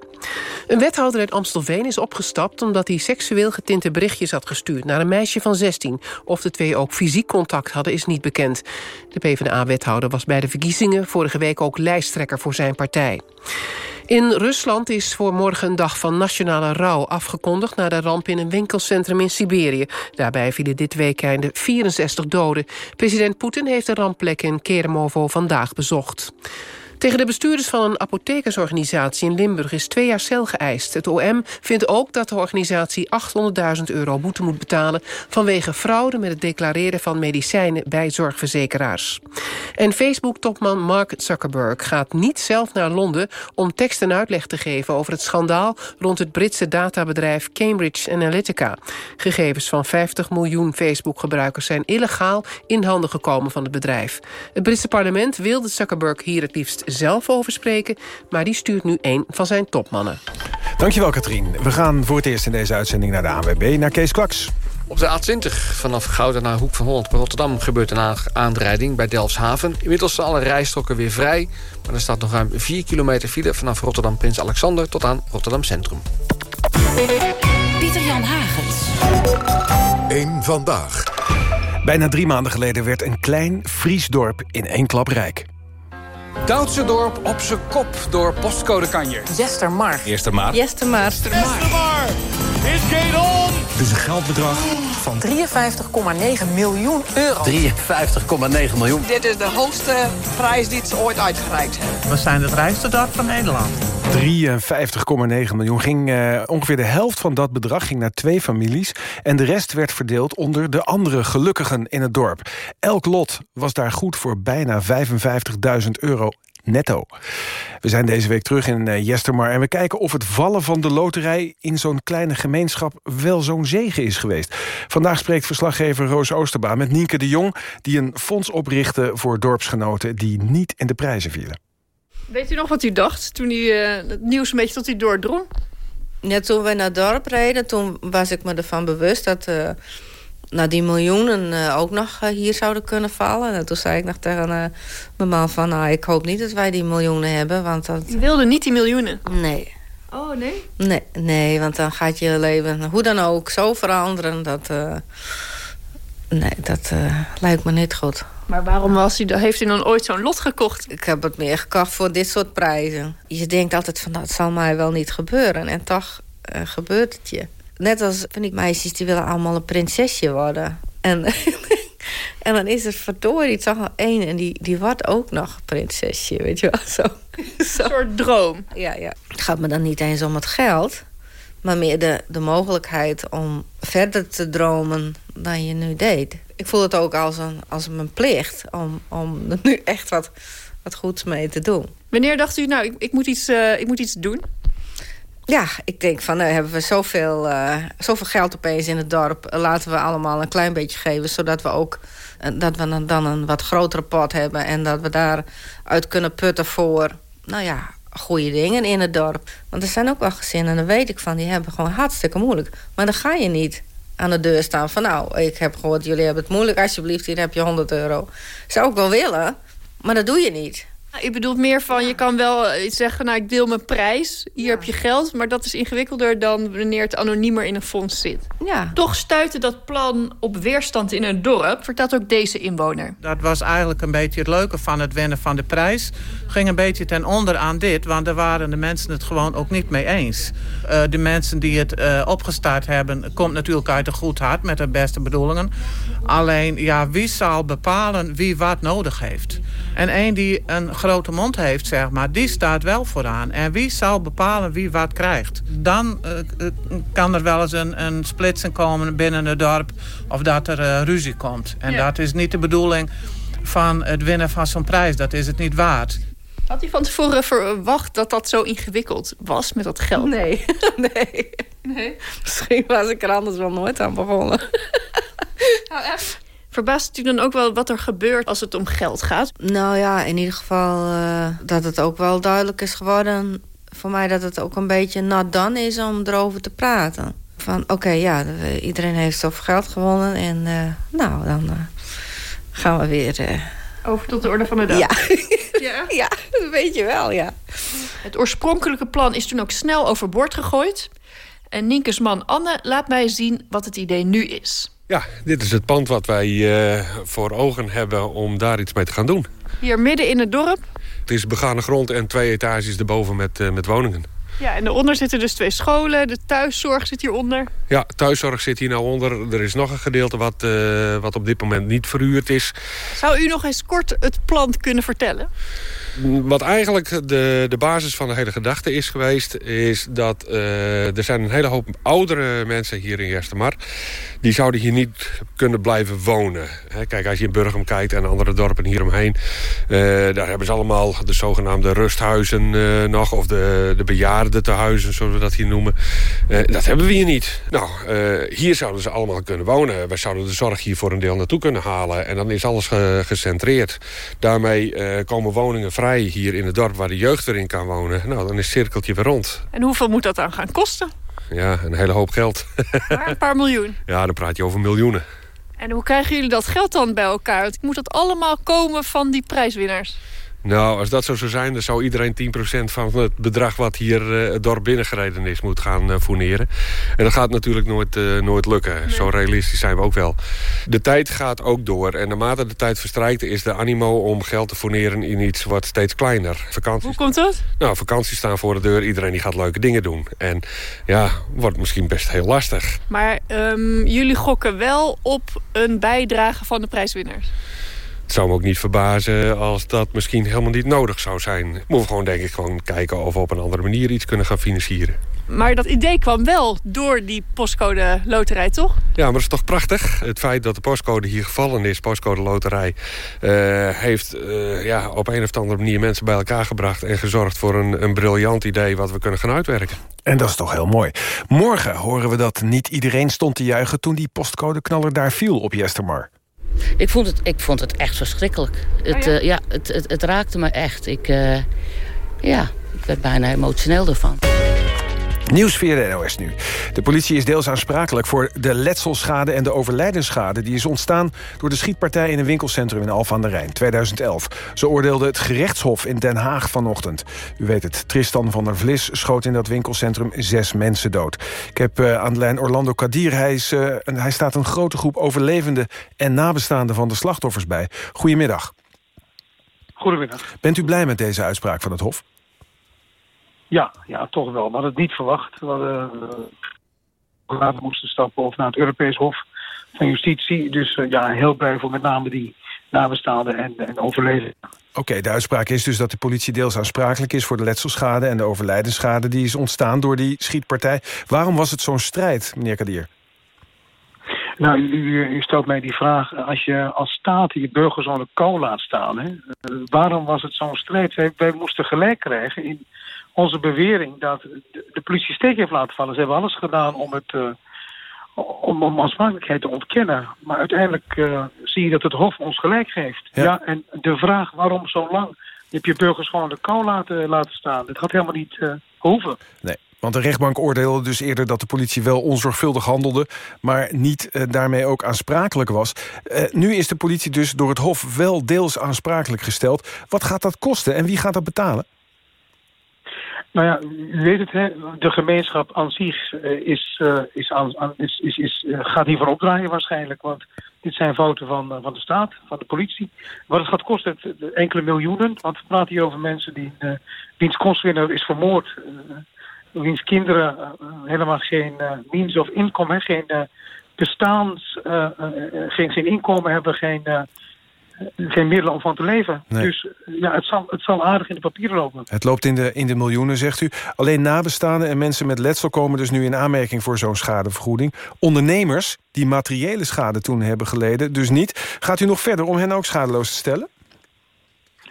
Een wethouder uit Amstelveen is opgestapt... omdat hij seksueel getinte berichtjes had gestuurd naar een meisje van 16. Of de twee ook fysiek contact hadden is niet bekend. De PvdA-wethouder was bij de verkiezingen vorige week ook lijsttrekker voor zijn partij. In Rusland is voor morgen een dag van nationale rouw afgekondigd... na de ramp in een winkelcentrum in Siberië. Daarbij vielen dit weekende 64 doden. President Poetin heeft de rampplek in Keremovo vandaag bezocht. Tegen de bestuurders van een apothekersorganisatie in Limburg is twee jaar cel geëist. Het OM vindt ook dat de organisatie 800.000 euro boete moet betalen... vanwege fraude met het declareren van medicijnen bij zorgverzekeraars. En Facebook-topman Mark Zuckerberg gaat niet zelf naar Londen... om tekst en uitleg te geven over het schandaal... rond het Britse databedrijf Cambridge Analytica. Gegevens van 50 miljoen Facebook-gebruikers zijn illegaal in handen gekomen van het bedrijf. Het Britse parlement wilde Zuckerberg hier het liefst zelf over spreken... maar die stuurt nu een van zijn topmannen. Dankjewel, Katrien. We gaan voor het eerst in deze uitzending naar de ANWB, naar Kees Kwaks. Op de A20 vanaf Gouden naar Hoek van Holland bij Rotterdam... gebeurt een aanrijding bij Delfshaven. Inmiddels zijn alle rijstroken weer vrij... maar er staat nog ruim 4 kilometer file... vanaf Rotterdam Prins Alexander tot aan Rotterdam Centrum. Pieter-Jan Hagens. Eén Vandaag. Bijna drie maanden geleden werd een klein Fries dorp in één klap rijk. Duitse dorp op zijn kop door postcode kanjer. Jestermar. Eerste maar. Jestermar. Jestermar. It game on! Dus een geldbedrag van 53,9 miljoen euro. 53,9 miljoen. Dit is de hoogste prijs die ze ooit uitgereikt hebben. We zijn het rijkste dorp van Nederland. 53,9 miljoen ging uh, ongeveer de helft van dat bedrag ging naar twee families en de rest werd verdeeld onder de andere gelukkigen in het dorp. Elk lot was daar goed voor bijna 55.000 euro netto. We zijn deze week terug in uh, Jestermar en we kijken of het vallen van de loterij in zo'n kleine gemeenschap wel zo'n zegen is geweest. Vandaag spreekt verslaggever Roos Oosterbaan met Nienke de Jong die een fonds oprichtte voor dorpsgenoten die niet in de prijzen vielen. Weet u nog wat u dacht toen u uh, het nieuws een beetje tot u doordrong? Ja, toen we naar het dorp reden, toen was ik me ervan bewust dat, uh, nou, die miljoenen uh, ook nog hier zouden kunnen vallen. En toen zei ik nog tegen mijn man van... nou, ik hoop niet dat wij die miljoenen hebben, want dat... Je wilde niet die miljoenen? Nee. Oh, nee? Nee, nee want dan gaat je leven hoe dan ook zo veranderen... dat, nee, dat lijkt me niet goed. Maar waarom was hij, heeft hij dan ooit zo'n lot gekocht? Ik heb het meer gekocht voor dit soort prijzen. Je denkt altijd van, dat zal mij wel niet gebeuren. En toch gebeurt het je. Net als vind ik meisjes die willen allemaal een prinsesje worden. En, [LAUGHS] en dan is er verdorie toch nog één en die, die wordt ook nog een prinsesje, weet je wel. [LAUGHS] Zo. Een soort droom. Ja, ja. Het gaat me dan niet eens om het geld, maar meer de, de mogelijkheid om verder te dromen dan je nu deed. Ik voel het ook als, een, als mijn plicht om, om er [LAUGHS] nu echt wat, wat goeds mee te doen. Wanneer dacht u, nou, ik, ik, moet, iets, uh, ik moet iets doen? Ja, ik denk van, nou hebben we zoveel, uh, zoveel geld opeens in het dorp. Laten we allemaal een klein beetje geven, zodat we ook dat we dan een wat grotere pot hebben. En dat we daaruit kunnen putten voor, nou ja, goede dingen in het dorp. Want er zijn ook wel gezinnen, en dat weet ik van, die hebben gewoon hartstikke moeilijk. Maar dan ga je niet aan de deur staan van, nou, ik heb gehoord, jullie hebben het moeilijk. Alsjeblieft, hier heb je 100 euro. Zou ik wel willen, maar dat doe je niet. Ik bedoel meer van, je kan wel iets zeggen, nou ik deel mijn prijs. Hier heb je geld, maar dat is ingewikkelder dan wanneer het anoniemer in een fonds zit. Ja. Toch stuitte dat plan op weerstand in een dorp, vertelt ook deze inwoner. Dat was eigenlijk een beetje het leuke van het winnen van de prijs. Ging een beetje ten onder aan dit, want daar waren de mensen het gewoon ook niet mee eens. Uh, de mensen die het uh, opgestart hebben, komt natuurlijk uit een goed hart met de beste bedoelingen. Alleen, ja, wie zal bepalen wie wat nodig heeft? En één die een grote mond heeft, zeg maar, die staat wel vooraan. En wie zal bepalen wie wat krijgt? Dan uh, kan er wel eens een, een splitsing komen binnen het dorp... of dat er uh, ruzie komt. En ja. dat is niet de bedoeling van het winnen van zo'n prijs. Dat is het niet waard. Had u van tevoren verwacht dat dat zo ingewikkeld was met dat geld? Nee, [LAUGHS] nee. nee. Misschien was ik er anders wel nooit aan begonnen. [LAUGHS] Nou, echt? Verbaast het u dan ook wel wat er gebeurt als het om geld gaat? Nou ja, in ieder geval uh, dat het ook wel duidelijk is geworden... voor mij dat het ook een beetje nat dan is om erover te praten. Van oké, okay, ja, iedereen heeft zoveel geld gewonnen... en uh, nou, dan uh, gaan we weer... Over tot de orde van de dag? Ja. [LAUGHS] ja. [LAUGHS] ja, dat weet je wel, ja. Het oorspronkelijke plan is toen ook snel overboord gegooid... En Nienke's man Anne laat mij zien wat het idee nu is. Ja, dit is het pand wat wij uh, voor ogen hebben om daar iets mee te gaan doen. Hier midden in het dorp? Het is begane grond en twee etages erboven met, uh, met woningen. Ja, en daaronder zitten dus twee scholen. De thuiszorg zit hieronder. Ja, thuiszorg zit hier nou onder. Er is nog een gedeelte wat, uh, wat op dit moment niet verhuurd is. Zou u nog eens kort het plan kunnen vertellen? Wat eigenlijk de, de basis van de hele gedachte is geweest... is dat uh, er zijn een hele hoop oudere mensen hier in Jestermar... die zouden hier niet kunnen blijven wonen. Kijk, als je in Burgum kijkt en andere dorpen hieromheen... Uh, daar hebben ze allemaal de zogenaamde rusthuizen uh, nog... of de, de bejaardentehuizen, zoals we dat hier noemen. dat hebben we hier niet. Nou, hier zouden ze allemaal kunnen wonen. Wij zouden de zorg hier voor een deel naartoe kunnen halen. En dan is alles ge gecentreerd. Daarmee komen woningen vrij hier in het dorp waar de jeugd erin kan wonen. Nou, dan is het cirkeltje weer rond. En hoeveel moet dat dan gaan kosten? Ja, een hele hoop geld. Maar een paar miljoen? [LAUGHS] Ja, dan praat je over miljoenen. En hoe krijgen jullie dat geld dan bij elkaar? Want moet dat allemaal komen van die prijswinnaars? Nou, als dat zo zou zijn, dan zou iedereen 10% van het bedrag wat hier uh, het dorp binnengereden is, moet gaan uh, fourneren. En dat gaat natuurlijk nooit, uh, nooit lukken. Nee. Zo realistisch zijn we ook wel. De tijd gaat ook door. En naarmate de tijd verstrijkt is de animo om geld te fourneren in iets wat steeds kleiner. Vakanties, Hoe komt dat? Nou, vakanties staan voor de deur. Iedereen die gaat leuke dingen doen. En ja, wordt misschien best heel lastig. Maar um, jullie gokken wel op een bijdrage van de prijswinnaars? Het zou me ook niet verbazen als dat misschien helemaal niet nodig zou zijn. We moeten gewoon denk ik gewoon kijken of we op een andere manier iets kunnen gaan financieren. Maar dat idee kwam wel door die postcode loterij, toch? Ja, maar dat is toch prachtig. Het feit dat de postcode hier gevallen is, postcode loterij... Uh, heeft uh, ja, op een of andere manier mensen bij elkaar gebracht... en gezorgd voor een, een briljant idee wat we kunnen gaan uitwerken. En dat is toch heel mooi. Morgen horen we dat niet iedereen stond te juichen... toen die postcodeknaller daar viel op Jestermar. Ik vond het, ik vond het echt verschrikkelijk. Het, oh ja? Uh, ja, het, het, het, raakte me echt. Ik, uh, ja, ik werd bijna emotioneel ervan. Nieuws via de NOS nu. De politie is deels aansprakelijk voor de letselschade en de overlijdensschade... die is ontstaan door de schietpartij in een winkelcentrum in Alphen aan de Rijn, 2011. Zo oordeelde het gerechtshof in Den Haag vanochtend. U weet het, Tristan van der Vlis schoot in dat winkelcentrum zes mensen dood. Ik heb uh, aan de lijn Orlando Kadir. Hij, is, uh, hij staat een grote groep overlevenden en nabestaanden van de slachtoffers bij. Goedemiddag. Goedemiddag. Bent u blij met deze uitspraak van het Hof? Ja, ja, toch wel. We hadden het niet verwacht. We hadden uh, later moesten stappen of naar het Europees Hof van Justitie. Dus uh, ja, heel blij voor met name die nabestaanden en, en overleden. Oké, okay, de uitspraak is dus dat de politie deels aansprakelijk is... voor de letselschade en de overlijdensschade die is ontstaan door die schietpartij. Waarom was het zo'n strijd, meneer Kadir? Nou, u, u, stelt mij die vraag, als je als staat je burgers onder kou laat staan... Hè, uh, waarom was het zo'n strijd? Wij, wij moesten gelijk krijgen in onze bewering dat de politie steek heeft laten vallen. Ze hebben alles gedaan om het uh, om, om aansprakelijkheid te ontkennen. Maar uiteindelijk uh, zie je dat het Hof ons gelijk geeft. Ja. ja. en de vraag waarom zo lang... Je hebt je burgers gewoon de kou laten, laten staan. Dat had helemaal niet uh, gehoeven. Nee. Want de rechtbank oordeelde dus eerder dat de politie wel onzorgvuldig handelde... maar niet uh, daarmee ook aansprakelijk was. Nu is de politie dus door het Hof wel deels aansprakelijk gesteld. Wat gaat dat kosten en wie gaat dat betalen? Nou ja, u weet het, hè? de gemeenschap aan zich uh, is, uh, is, is, is, is, uh, gaat hiervoor opdraaien waarschijnlijk. Want dit zijn fouten van, van de staat, van de politie. Wat het gaat kosten, het, enkele miljoenen. Want we praten hier over mensen die, wiens kostwinner is vermoord. wiens kinderen helemaal geen means of inkomen, geen bestaans, geen inkomen hebben, geen geen middelen om van te leven. Nee. Dus ja, het zal, het zal aardig in de papieren lopen. Het loopt in de, in de miljoenen, zegt u. Alleen nabestaanden en mensen met letsel komen dus nu in aanmerking voor zo'n schadevergoeding. Ondernemers die materiële schade toen hebben geleden, dus niet. Gaat u nog verder om hen ook schadeloos te stellen?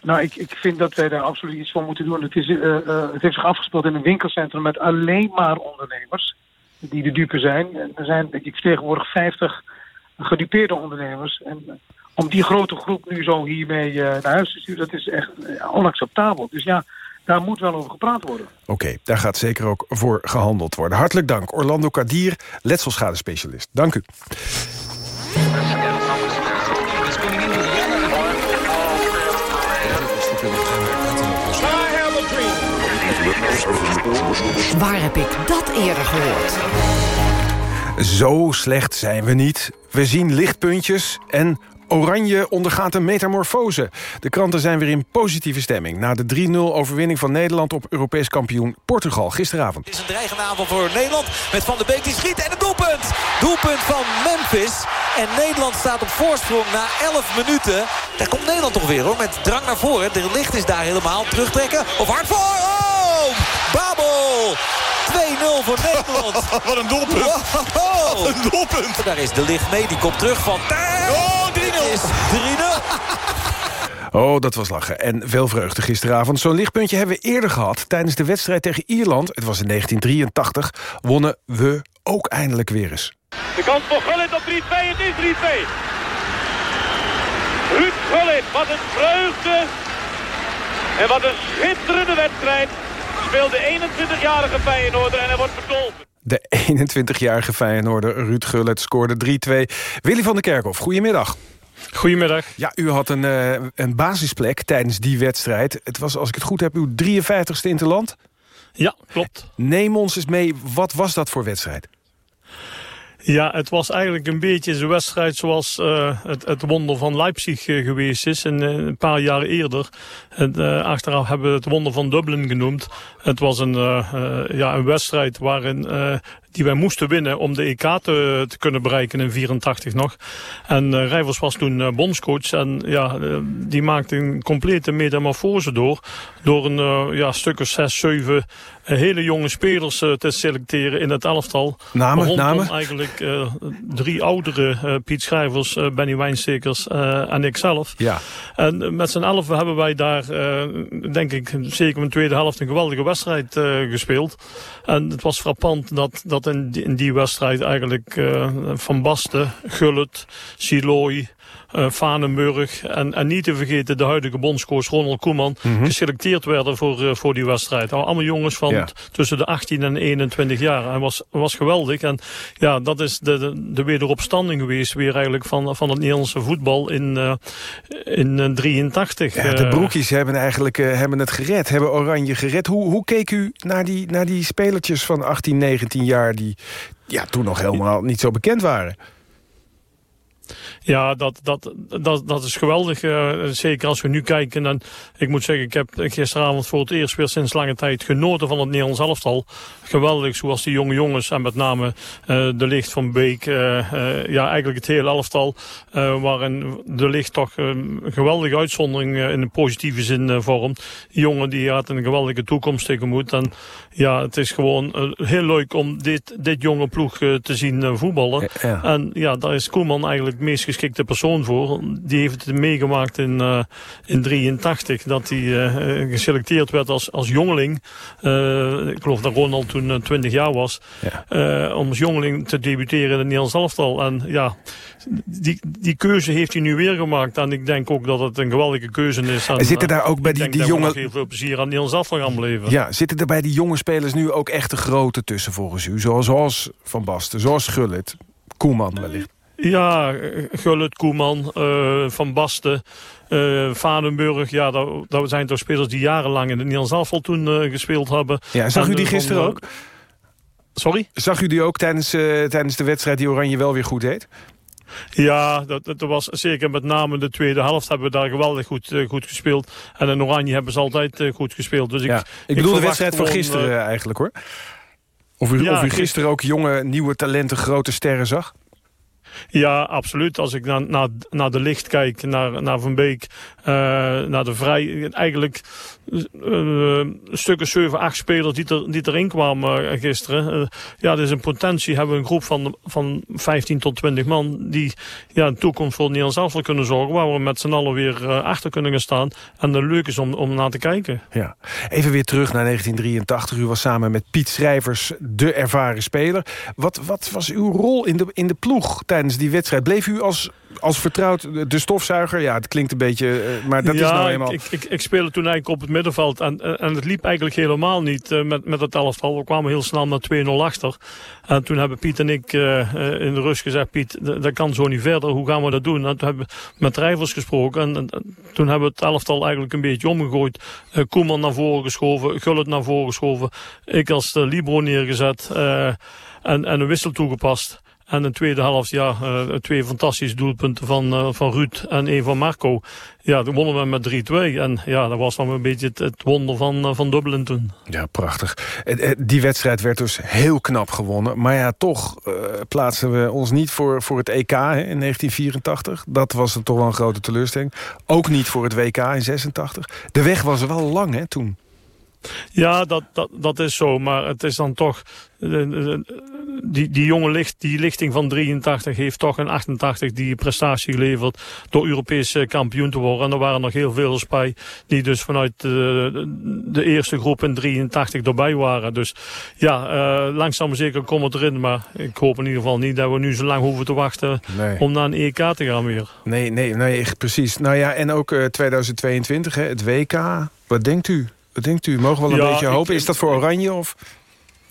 Nou, ik, ik vind dat wij daar absoluut iets voor moeten doen. Het, is, uh, uh, het heeft zich afgespeeld in een winkelcentrum met alleen maar ondernemers die de dupe zijn. Er zijn, ik vertegenwoordig 50 gedupeerde ondernemers. En om die grote groep nu zo hiermee uh, naar huis te sturen, dat is echt uh, onacceptabel. Dus ja, daar moet wel over gepraat worden. Oké, okay, daar gaat zeker ook voor gehandeld worden. Hartelijk dank, Orlando Kadir, letselschadespecialist. Dank u. Waar heb ik dat eerder gehoord? Zo slecht zijn we niet. We zien lichtpuntjes en Oranje ondergaat een metamorfose. De kranten zijn weer in positieve stemming... na de 3-0 overwinning van Nederland op Europees kampioen Portugal gisteravond. Het is een dreigende aanval voor Nederland met Van der Beek die schiet en het doelpunt. Doelpunt van Memphis. En Nederland staat op voorsprong na 11 minuten. Daar komt Nederland toch weer hoor, met drang naar voren. De licht is daar helemaal. Terugtrekken of hard voor. Oh! Babel! 2-0 voor Nederland. [LAUGHS] Wat een doelpunt. Wow. Wat een doelpunt. Daar is de licht mee. Die komt terug van... Oh, 3-0. Is 3-0. [LAUGHS] Oh, dat was lachen. En veel vreugde gisteravond. Zo'n lichtpuntje hebben we eerder gehad. Tijdens de wedstrijd tegen Ierland, het was in 1983... wonnen we ook eindelijk weer eens. De kans voor Gullit op 3-2. Het is 3-2. Ruud Gullit, wat een vreugde. En wat een schitterende wedstrijd speelt de 21-jarige Feyenoorder en hij wordt verdolven. De 21-jarige Feyenoorder Ruud Gullit scoorde 3-2. Willy van der Kerkhof, goedemiddag. Goedemiddag. Ja, u had een, uh, een basisplek tijdens die wedstrijd. Het was, als ik het goed heb, uw 53ste in het land? Ja, klopt. Neem ons eens mee, wat was dat voor wedstrijd? Ja, het was eigenlijk een beetje zo'n wedstrijd zoals uh, het, het, wonder van Leipzig uh, geweest is. En, uh, een paar jaar eerder. Achteraf hebben we het wonder van Dublin genoemd. Het was een, ja, een wedstrijd waarin die wij moesten winnen om de EK te, te kunnen bereiken in 84 nog. En uh, Rijvers was toen uh, bondscoach en ja, uh, die maakte een complete metamorfose door. Door een ja, stuk of zes, zeven hele jonge spelers te selecteren in het elftal. Namen? namen? eigenlijk drie oudere Piet Schrijvers, Benny Wijnstekers en ikzelf. Ja. En met z'n elf hebben wij daar, denk ik, zeker in de tweede helft een geweldige wedstrijd gespeeld. En het was frappant dat, dat in, die, in die wedstrijd eigenlijk Van Basten, Gullit, Siloy, uh, Vanenburg en, en niet te vergeten de huidige bondscoach Ronald Koeman Mhm. geselecteerd werden voor, uh, voor die wedstrijd. Allemaal jongens van Ja. tussen de 18 en 21 jaar. En was, was geweldig. En ja, dat is de, de, de wederopstanding geweest weer eigenlijk van, van het Nederlandse voetbal in, uh, in uh, 83. Ja, de broekjes hebben eigenlijk eh, hebben het gered, hebben Oranje gered. Hoe, hoe keek u naar die, naar die spelertjes van 18, 19 jaar... die ja, toen nog helemaal niet zo bekend waren? Ja, dat, dat, dat, dat is geweldig. Uh, zeker als we nu kijken. En ik moet zeggen, ik heb gisteravond voor het eerst weer sinds lange tijd genoten van het Nederlands elftal. Geweldig, zoals die jonge jongens en met name uh, de Licht van Beek. Uh, ja, eigenlijk het hele elftal. waarin de Licht toch een geweldige uitzondering in een positieve zin vormt. Die jongen die had een geweldige toekomst tegemoet. En ja, het is gewoon heel leuk om dit, dit jonge ploeg te zien voetballen. Ja. En ja, daar is Koeman eigenlijk meest geschikte persoon voor. Die heeft het meegemaakt in, uh, in 83. Dat hij uh, geselecteerd werd als, als jongeling. Ik geloof dat Ronald toen 20 jaar was. Ja. om als jongeling te debuteren in het Nederlands elftal. En ja, die, die keuze heeft hij nu weer gemaakt. En ik denk ook dat het een geweldige keuze is. En, zitten daar ook bij die, die jonge... heel veel plezier aan Nederlands elftal gaan beleven. Ja, zitten er bij die jonge spelers nu ook echt de grote tussen volgens u? Zoals, zoals Van Basten, zoals Gullit, Koeman wellicht. Ja, Gullit, Koeman, uh, Van Basten, uh, Vadenburg. Ja, dat, dat zijn toch spelers die jarenlang in het Nederlands elftal toen uh, gespeeld hebben. Ja, zag en, u die gisteren van, ook? Sorry? Zag u die ook tijdens, tijdens de wedstrijd die Oranje wel weer goed deed? Ja, dat, dat was zeker met name de tweede helft hebben we daar geweldig goed, uh, goed gespeeld. En in Oranje hebben ze altijd uh, goed gespeeld. Dus ja, ik, ik bedoel de wedstrijd gewoon, van gisteren uh, eigenlijk hoor. Of u, ja, of u gisteren ook jonge, nieuwe talenten, grote sterren zag? Ja, absoluut. Als ik naar, naar, naar de licht kijk, naar, naar Van Beek, uh, naar de Vrij... Eigenlijk stukken 7, 8 spelers die, er, die erin kwamen uh, gisteren. Uh, ja, dus in potentie hebben we een groep van, van 15 tot 20 man... die ja, in toekomst voor het Nederlands elftal kunnen zorgen... waar we met z'n allen weer achter kunnen gaan staan. En dat leuk is om, om naar te kijken. Ja. Even weer terug naar 1983. U was samen met Piet Schrijvers de ervaren speler. Wat, wat was uw rol in de, in de ploeg tijdens die wedstrijd? Bleef u als, als vertrouwd de stofzuiger? Ja, het klinkt een beetje... maar dat ja, is nou eenmaal... Ik, ik, ik speelde toen eigenlijk op het middenveld. En, en het liep eigenlijk helemaal niet uh, met, met het elftal. We kwamen heel snel naar 2-0 achter. En toen hebben Piet en ik uh, in de rust gezegd... Piet, dat kan zo niet verder. Hoe gaan we dat doen? En toen hebben we met Rijvers gesproken. En, en, toen hebben we het elftal eigenlijk een beetje omgegooid. Uh, Koeman naar voren geschoven. Gullit naar voren geschoven. Ik als Libro neergezet. en, en een wissel toegepast. En de tweede helft, ja, uh, twee fantastische doelpunten van, uh, van Ruud en één van Marco. Ja, toen wonnen we met 3-2. En ja, dat was dan een beetje het, wonder van, uh, van Dublin toen. Ja, prachtig. Die wedstrijd werd dus heel knap gewonnen. Maar ja, toch plaatsen we ons niet voor, voor het EK hè, in 1984. Dat was toch wel een grote teleurstelling. Ook niet voor het WK in 86. De weg was wel lang, hè, toen. Ja, dat, dat, dat is zo. Maar het is dan toch... Die, die jonge licht, die lichting van 83 heeft toch in 88 die prestatie geleverd... door Europees kampioen te worden. En er waren nog heel veel bij die dus vanuit de, de eerste groep in 83 erbij waren. Dus ja, uh, langzaam zeker komt het erin. Maar ik hoop in ieder geval niet dat we nu zo lang hoeven te wachten... Nee. om naar een EK te gaan weer. Nee, nee, nee precies. Nou ja, en ook uh, 2022, hè, het WK. Wat denkt u? Wat denkt u? Mogen we wel een ja, beetje hopen? Is dat voor Oranje? Of?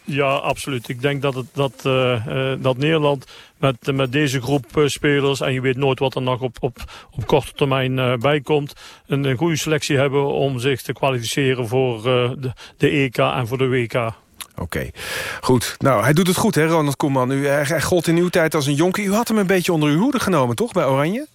Ja, absoluut. Ik denk dat, het, dat, uh, uh, dat Nederland met, uh, met deze groep spelers... en je weet nooit wat er nog op, op, op korte termijn bij komt... Een, een, goede selectie hebben om zich te kwalificeren voor de, de EK en voor de WK. Oké, okay. goed. Nou, hij doet het goed, hè, Ronald Koeman. U, hij, hij gold in uw tijd als een jonkie. U had hem een beetje onder uw hoede genomen, toch, bij Oranje?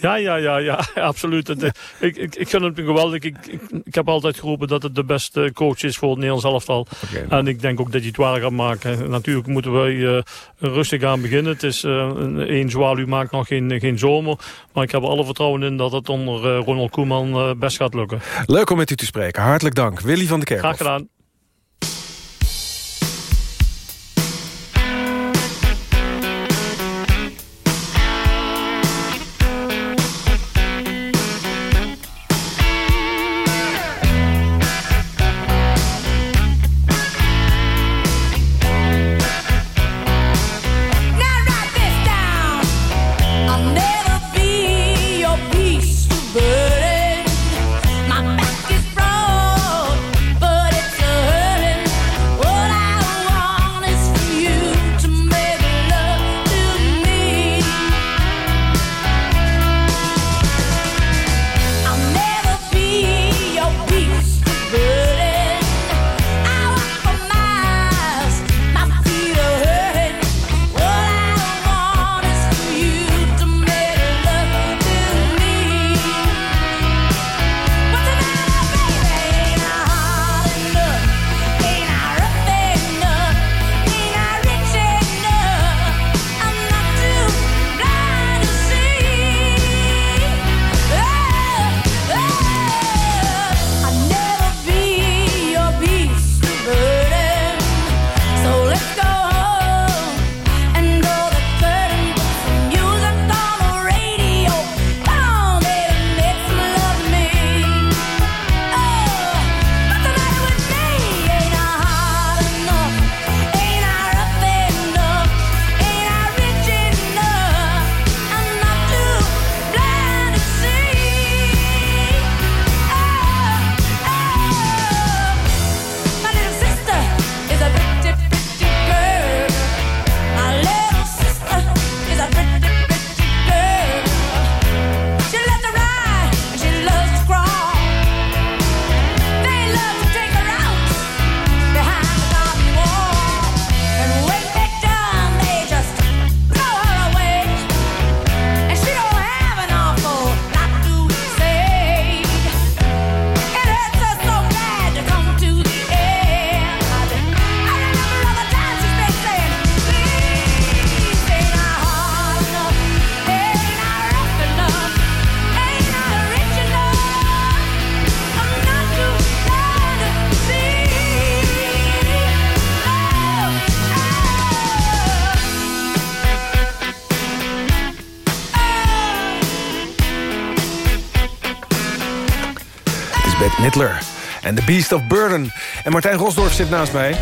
Ja, ja, ja, ja, [LAUGHS] absoluut. Ik, ik, ik vind het geweldig. Ik, ik, ik heb altijd geroepen dat het de beste coach is voor het Nederlands elftal. Okay. En ik denk ook dat hij het waar gaat maken. Natuurlijk moeten we uh, rustig aan beginnen. Het is uh, één zwaluw maakt nog geen, geen zomer. Maar ik heb er alle vertrouwen in dat het onder uh, Ronald Koeman best gaat lukken. Leuk om met u te spreken. Hartelijk dank. Willy van der Kerk. Graag gedaan. The Beast of Burden. En Martijn Rosdorf zit naast mij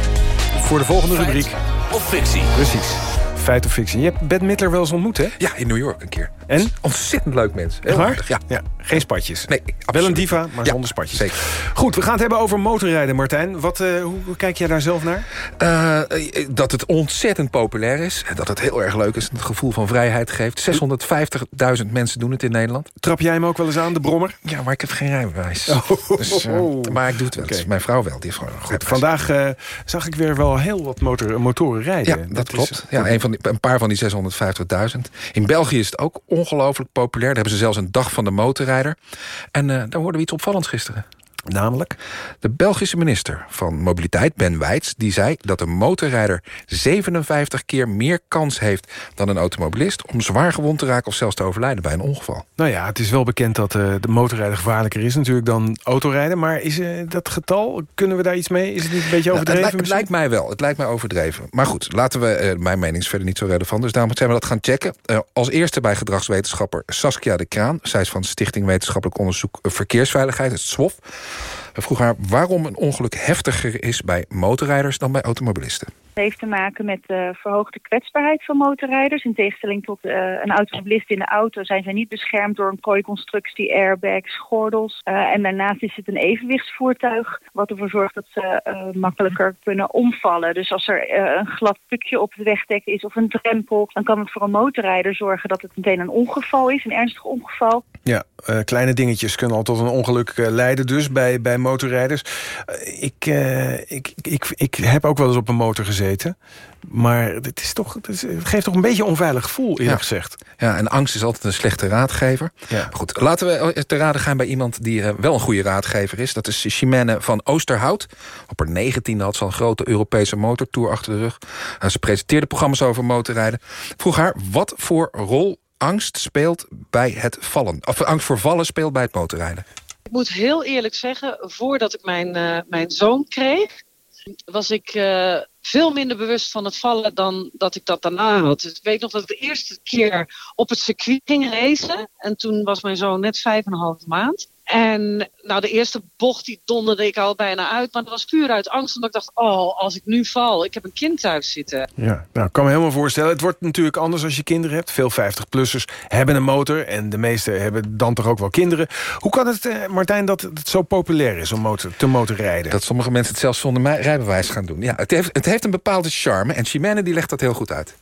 voor de volgende Feit rubriek. Of fictie. Precies. Feit of fictie. Je hebt Ben Mittler wel eens ontmoet, hè? Ja, in New York een keer. En? Ontzettend leuk mens. Heel Echt waar? Ja. ja. Geen spatjes. Nee, Wel een diva, maar Ja, zonder spatjes. zeker. Goed, we gaan het hebben over motorrijden, Martijn. Wat, eh, hoe, kijk jij daar zelf naar? Eh, eh, dat het ontzettend populair is. Dat het heel erg leuk is. Het gevoel van vrijheid geeft. 650.000 mensen doen het in Nederland. Trap jij hem ook wel eens aan, de brommer? Ja, maar ik heb geen rijbewijs. Oh. Dus, [LAUGHS] maar ik doe het wel. Mijn vrouw wel. Die heeft gewoon een Goed, vandaag zag ik weer wel heel wat motor, motoren rijden. Ja, dat, klopt. ja, een, van die, een paar van die 650.000. In België is het ook ongelooflijk populair. Daar hebben ze zelfs een dag van de En eh, daar hoorden we iets opvallends gisteren. Namelijk? De Belgische minister van Mobiliteit, Ben Weits... die zei dat een motorrijder 57 keer meer kans heeft... dan een automobilist om zwaar gewond te raken... of zelfs te overlijden bij een ongeval. Nou ja, het is wel bekend dat eh, de motorrijden gevaarlijker is natuurlijk dan autorijden. Maar is eh, dat getal, kunnen we daar iets mee? Is het niet een beetje Nou, het, overdreven? het lijkt mij wel. Het lijkt mij overdreven. Maar goed, laten we... eh, mijn mening is verder niet zo relevant. Dus daarom zijn we dat gaan checken. Als eerste bij gedragswetenschapper Saskia de Kraan. Zij is van Stichting Wetenschappelijk Onderzoek Verkeersveiligheid, het SWOF. We vroegen haar waarom een ongeluk heftiger is bij motorrijders dan bij automobilisten. Het heeft te maken met de verhoogde kwetsbaarheid van motorrijders. In tegenstelling tot eh, een automobilist in de auto zijn zij niet beschermd door een kooiconstructie, airbags, gordels. Eh, en daarnaast is het een evenwichtsvoertuig wat ervoor zorgt dat ze eh, makkelijker kunnen omvallen. Dus als er eh, een glad stukje op het wegdek is of een drempel, dan kan het voor een motorrijder zorgen dat het meteen een ongeval is, een ernstig ongeval. Ja, eh, kleine dingetjes kunnen al tot een ongeluk eh, leiden dus bij, bij motorrijders. Eh, ik, ik, ik, ik heb ook wel eens op een motor gezeten. Maar het, is toch, het, geeft toch een beetje een onveilig gevoel, eerlijk Ja. gezegd. Ja, en angst is altijd een slechte raadgever. Ja. Goed, laten we te raden gaan bij iemand die wel een goede raadgever is. Dat is Chimène van Oosterhout. Op haar negentiende had ze al een grote Europese motortour achter de rug. Ze presenteerde programma's over motorrijden. Vroeg haar wat voor rol angst speelt bij het vallen. Of angst voor vallen speelt bij het motorrijden. Ik moet heel eerlijk zeggen, voordat ik mijn, eh, mijn zoon kreeg, was ik eh, veel minder bewust van het vallen dan dat ik dat daarna had. Dus ik weet nog dat ik de eerste keer op het circuit ging racen. En toen was mijn zoon net vijf en een half maand. En nou, de eerste bocht die donderde ik al bijna uit. Maar dat was puur uit angst. Omdat ik dacht, oh, als ik nu val, ik heb een kind thuis zitten. Ja, nou, ik kan me helemaal voorstellen. Het wordt natuurlijk anders als je kinderen hebt. Veel 50-plussers hebben een motor. En de meesten hebben dan toch ook wel kinderen. Hoe kan het, eh, Martijn, dat het zo populair is om motor, te motorrijden? Dat sommige mensen het zelfs zonder mij- rijbewijs gaan doen. Ja, het, heeft, het heeft een bepaalde charme. En Chimène die legt dat heel goed uit.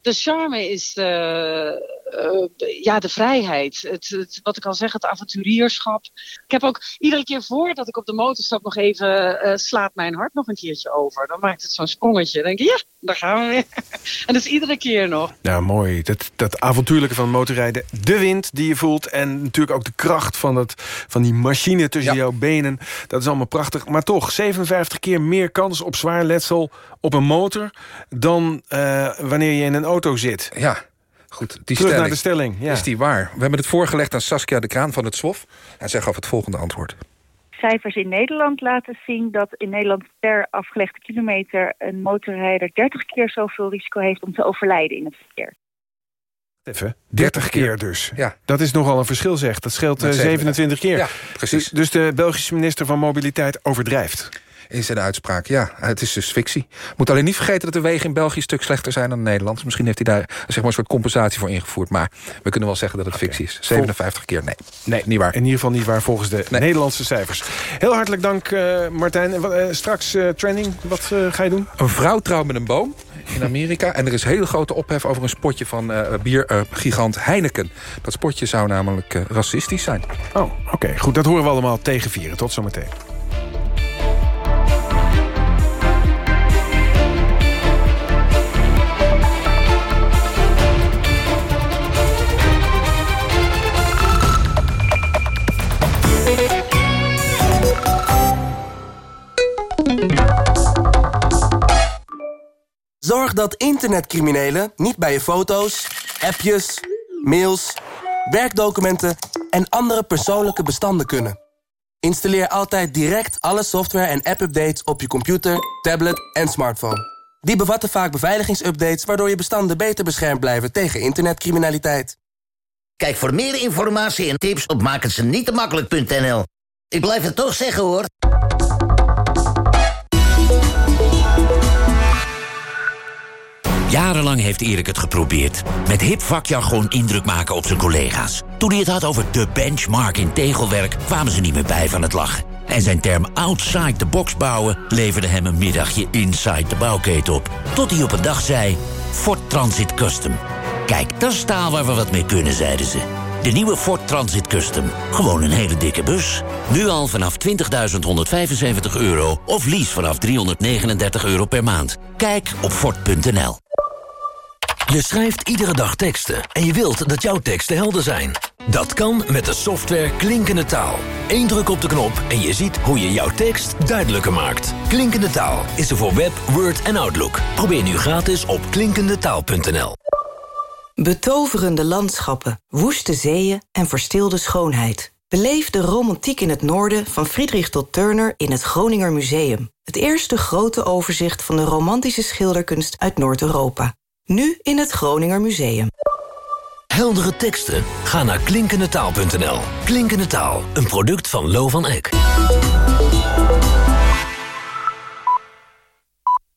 De charme is eh, eh, ja, de vrijheid. Het, het, wat ik al zeg, het avonturierschap. Ik heb ook iedere keer voordat ik op de motor stap nog even... eh, slaat mijn hart nog een keertje over. Dan maakt het zo'n sprongetje. Dan denk ik, ja, daar gaan we weer. [LAUGHS] en dat is iedere keer nog. Nou, mooi. Dat, dat avontuurlijke van motorrijden. De wind die je voelt. En natuurlijk ook de kracht van, het, van die machine tussen jouw benen. Dat is allemaal prachtig. Maar toch, 57 keer meer kans op zwaar letsel op een motor... dan eh, wanneer je in een auto zit. Ja, goed. Die Terug stelling, naar de stelling. Ja. Is die waar? We hebben het voorgelegd aan Saskia de Kraan van het SWOF. En zij gaf het volgende antwoord. Cijfers in Nederland laten zien dat in Nederland per afgelegde kilometer een motorrijder 30 keer zoveel risico heeft om te overlijden in het verkeer. Even, 30 keer dus. Ja. Dat is nogal een verschil, zeg. Dat scheelt Met eh, 27 keer. Ja, precies. Dus, dus de Belgische minister van Mobiliteit overdrijft. In zijn uitspraak, ja. Het is dus fictie. Moet alleen niet vergeten dat de wegen in België een stuk slechter zijn dan in Nederland. Misschien heeft hij daar zeg maar, een soort compensatie voor ingevoerd. Maar we kunnen wel zeggen dat het fictie is. 57 keer, nee. Nee, niet waar. In ieder geval niet waar volgens de Nederlandse cijfers. Heel hartelijk dank, eh, Martijn. En eh, straks eh, training, wat ga je doen? Een vrouw trouwt met een boom in Amerika. En er is hele grote ophef over een spotje van biergigant Heineken. Dat spotje zou namelijk racistisch zijn. Oh, oké. Goed, dat horen we allemaal tegen vieren. Tot zometeen. Zorg dat internetcriminelen niet bij je foto's, appjes, mails, werkdocumenten en andere persoonlijke bestanden kunnen. Installeer altijd direct alle software en app-updates op je computer, tablet en smartphone. Die bevatten vaak beveiligingsupdates waardoor je bestanden beter beschermd blijven tegen internetcriminaliteit. Kijk voor meer informatie en tips op makkelijknl. Ik blijf het toch zeggen, hoor. Jarenlang heeft Erik het geprobeerd. Met hip vakjargon indruk maken op zijn collega's. Toen hij het had over de benchmark in tegelwerk... kwamen ze niet meer bij van het lachen. En zijn term outside the box bouwen... leverde hem een middagje inside de bouwketen op. Tot hij op een dag zei... Ford Transit Custom. Kijk, dat is taal waar we wat mee kunnen, zeiden ze. De nieuwe Ford Transit Custom. Gewoon een hele dikke bus. Nu al vanaf 20.175 euro of lease vanaf 339 euro per maand. Kijk op Ford.nl. Je schrijft iedere dag teksten en je wilt dat jouw teksten helder zijn. Dat kan met de software Klinkende Taal. Eén druk op de knop en je ziet hoe je jouw tekst duidelijker maakt. Klinkende Taal is er voor Web, Word en Outlook. Probeer nu gratis op klinkendetaal.nl. Betoverende landschappen, woeste zeeën en verstilde schoonheid. Beleef de romantiek in het noorden van Friedrich tot Turner in het Groninger Museum. Het eerste grote overzicht van de romantische schilderkunst uit Noord-Europa. Nu in het Groninger Museum. Heldere teksten? Ga naar klinkendetaal.nl. Klinkende Taal, een product van Lo van Eck.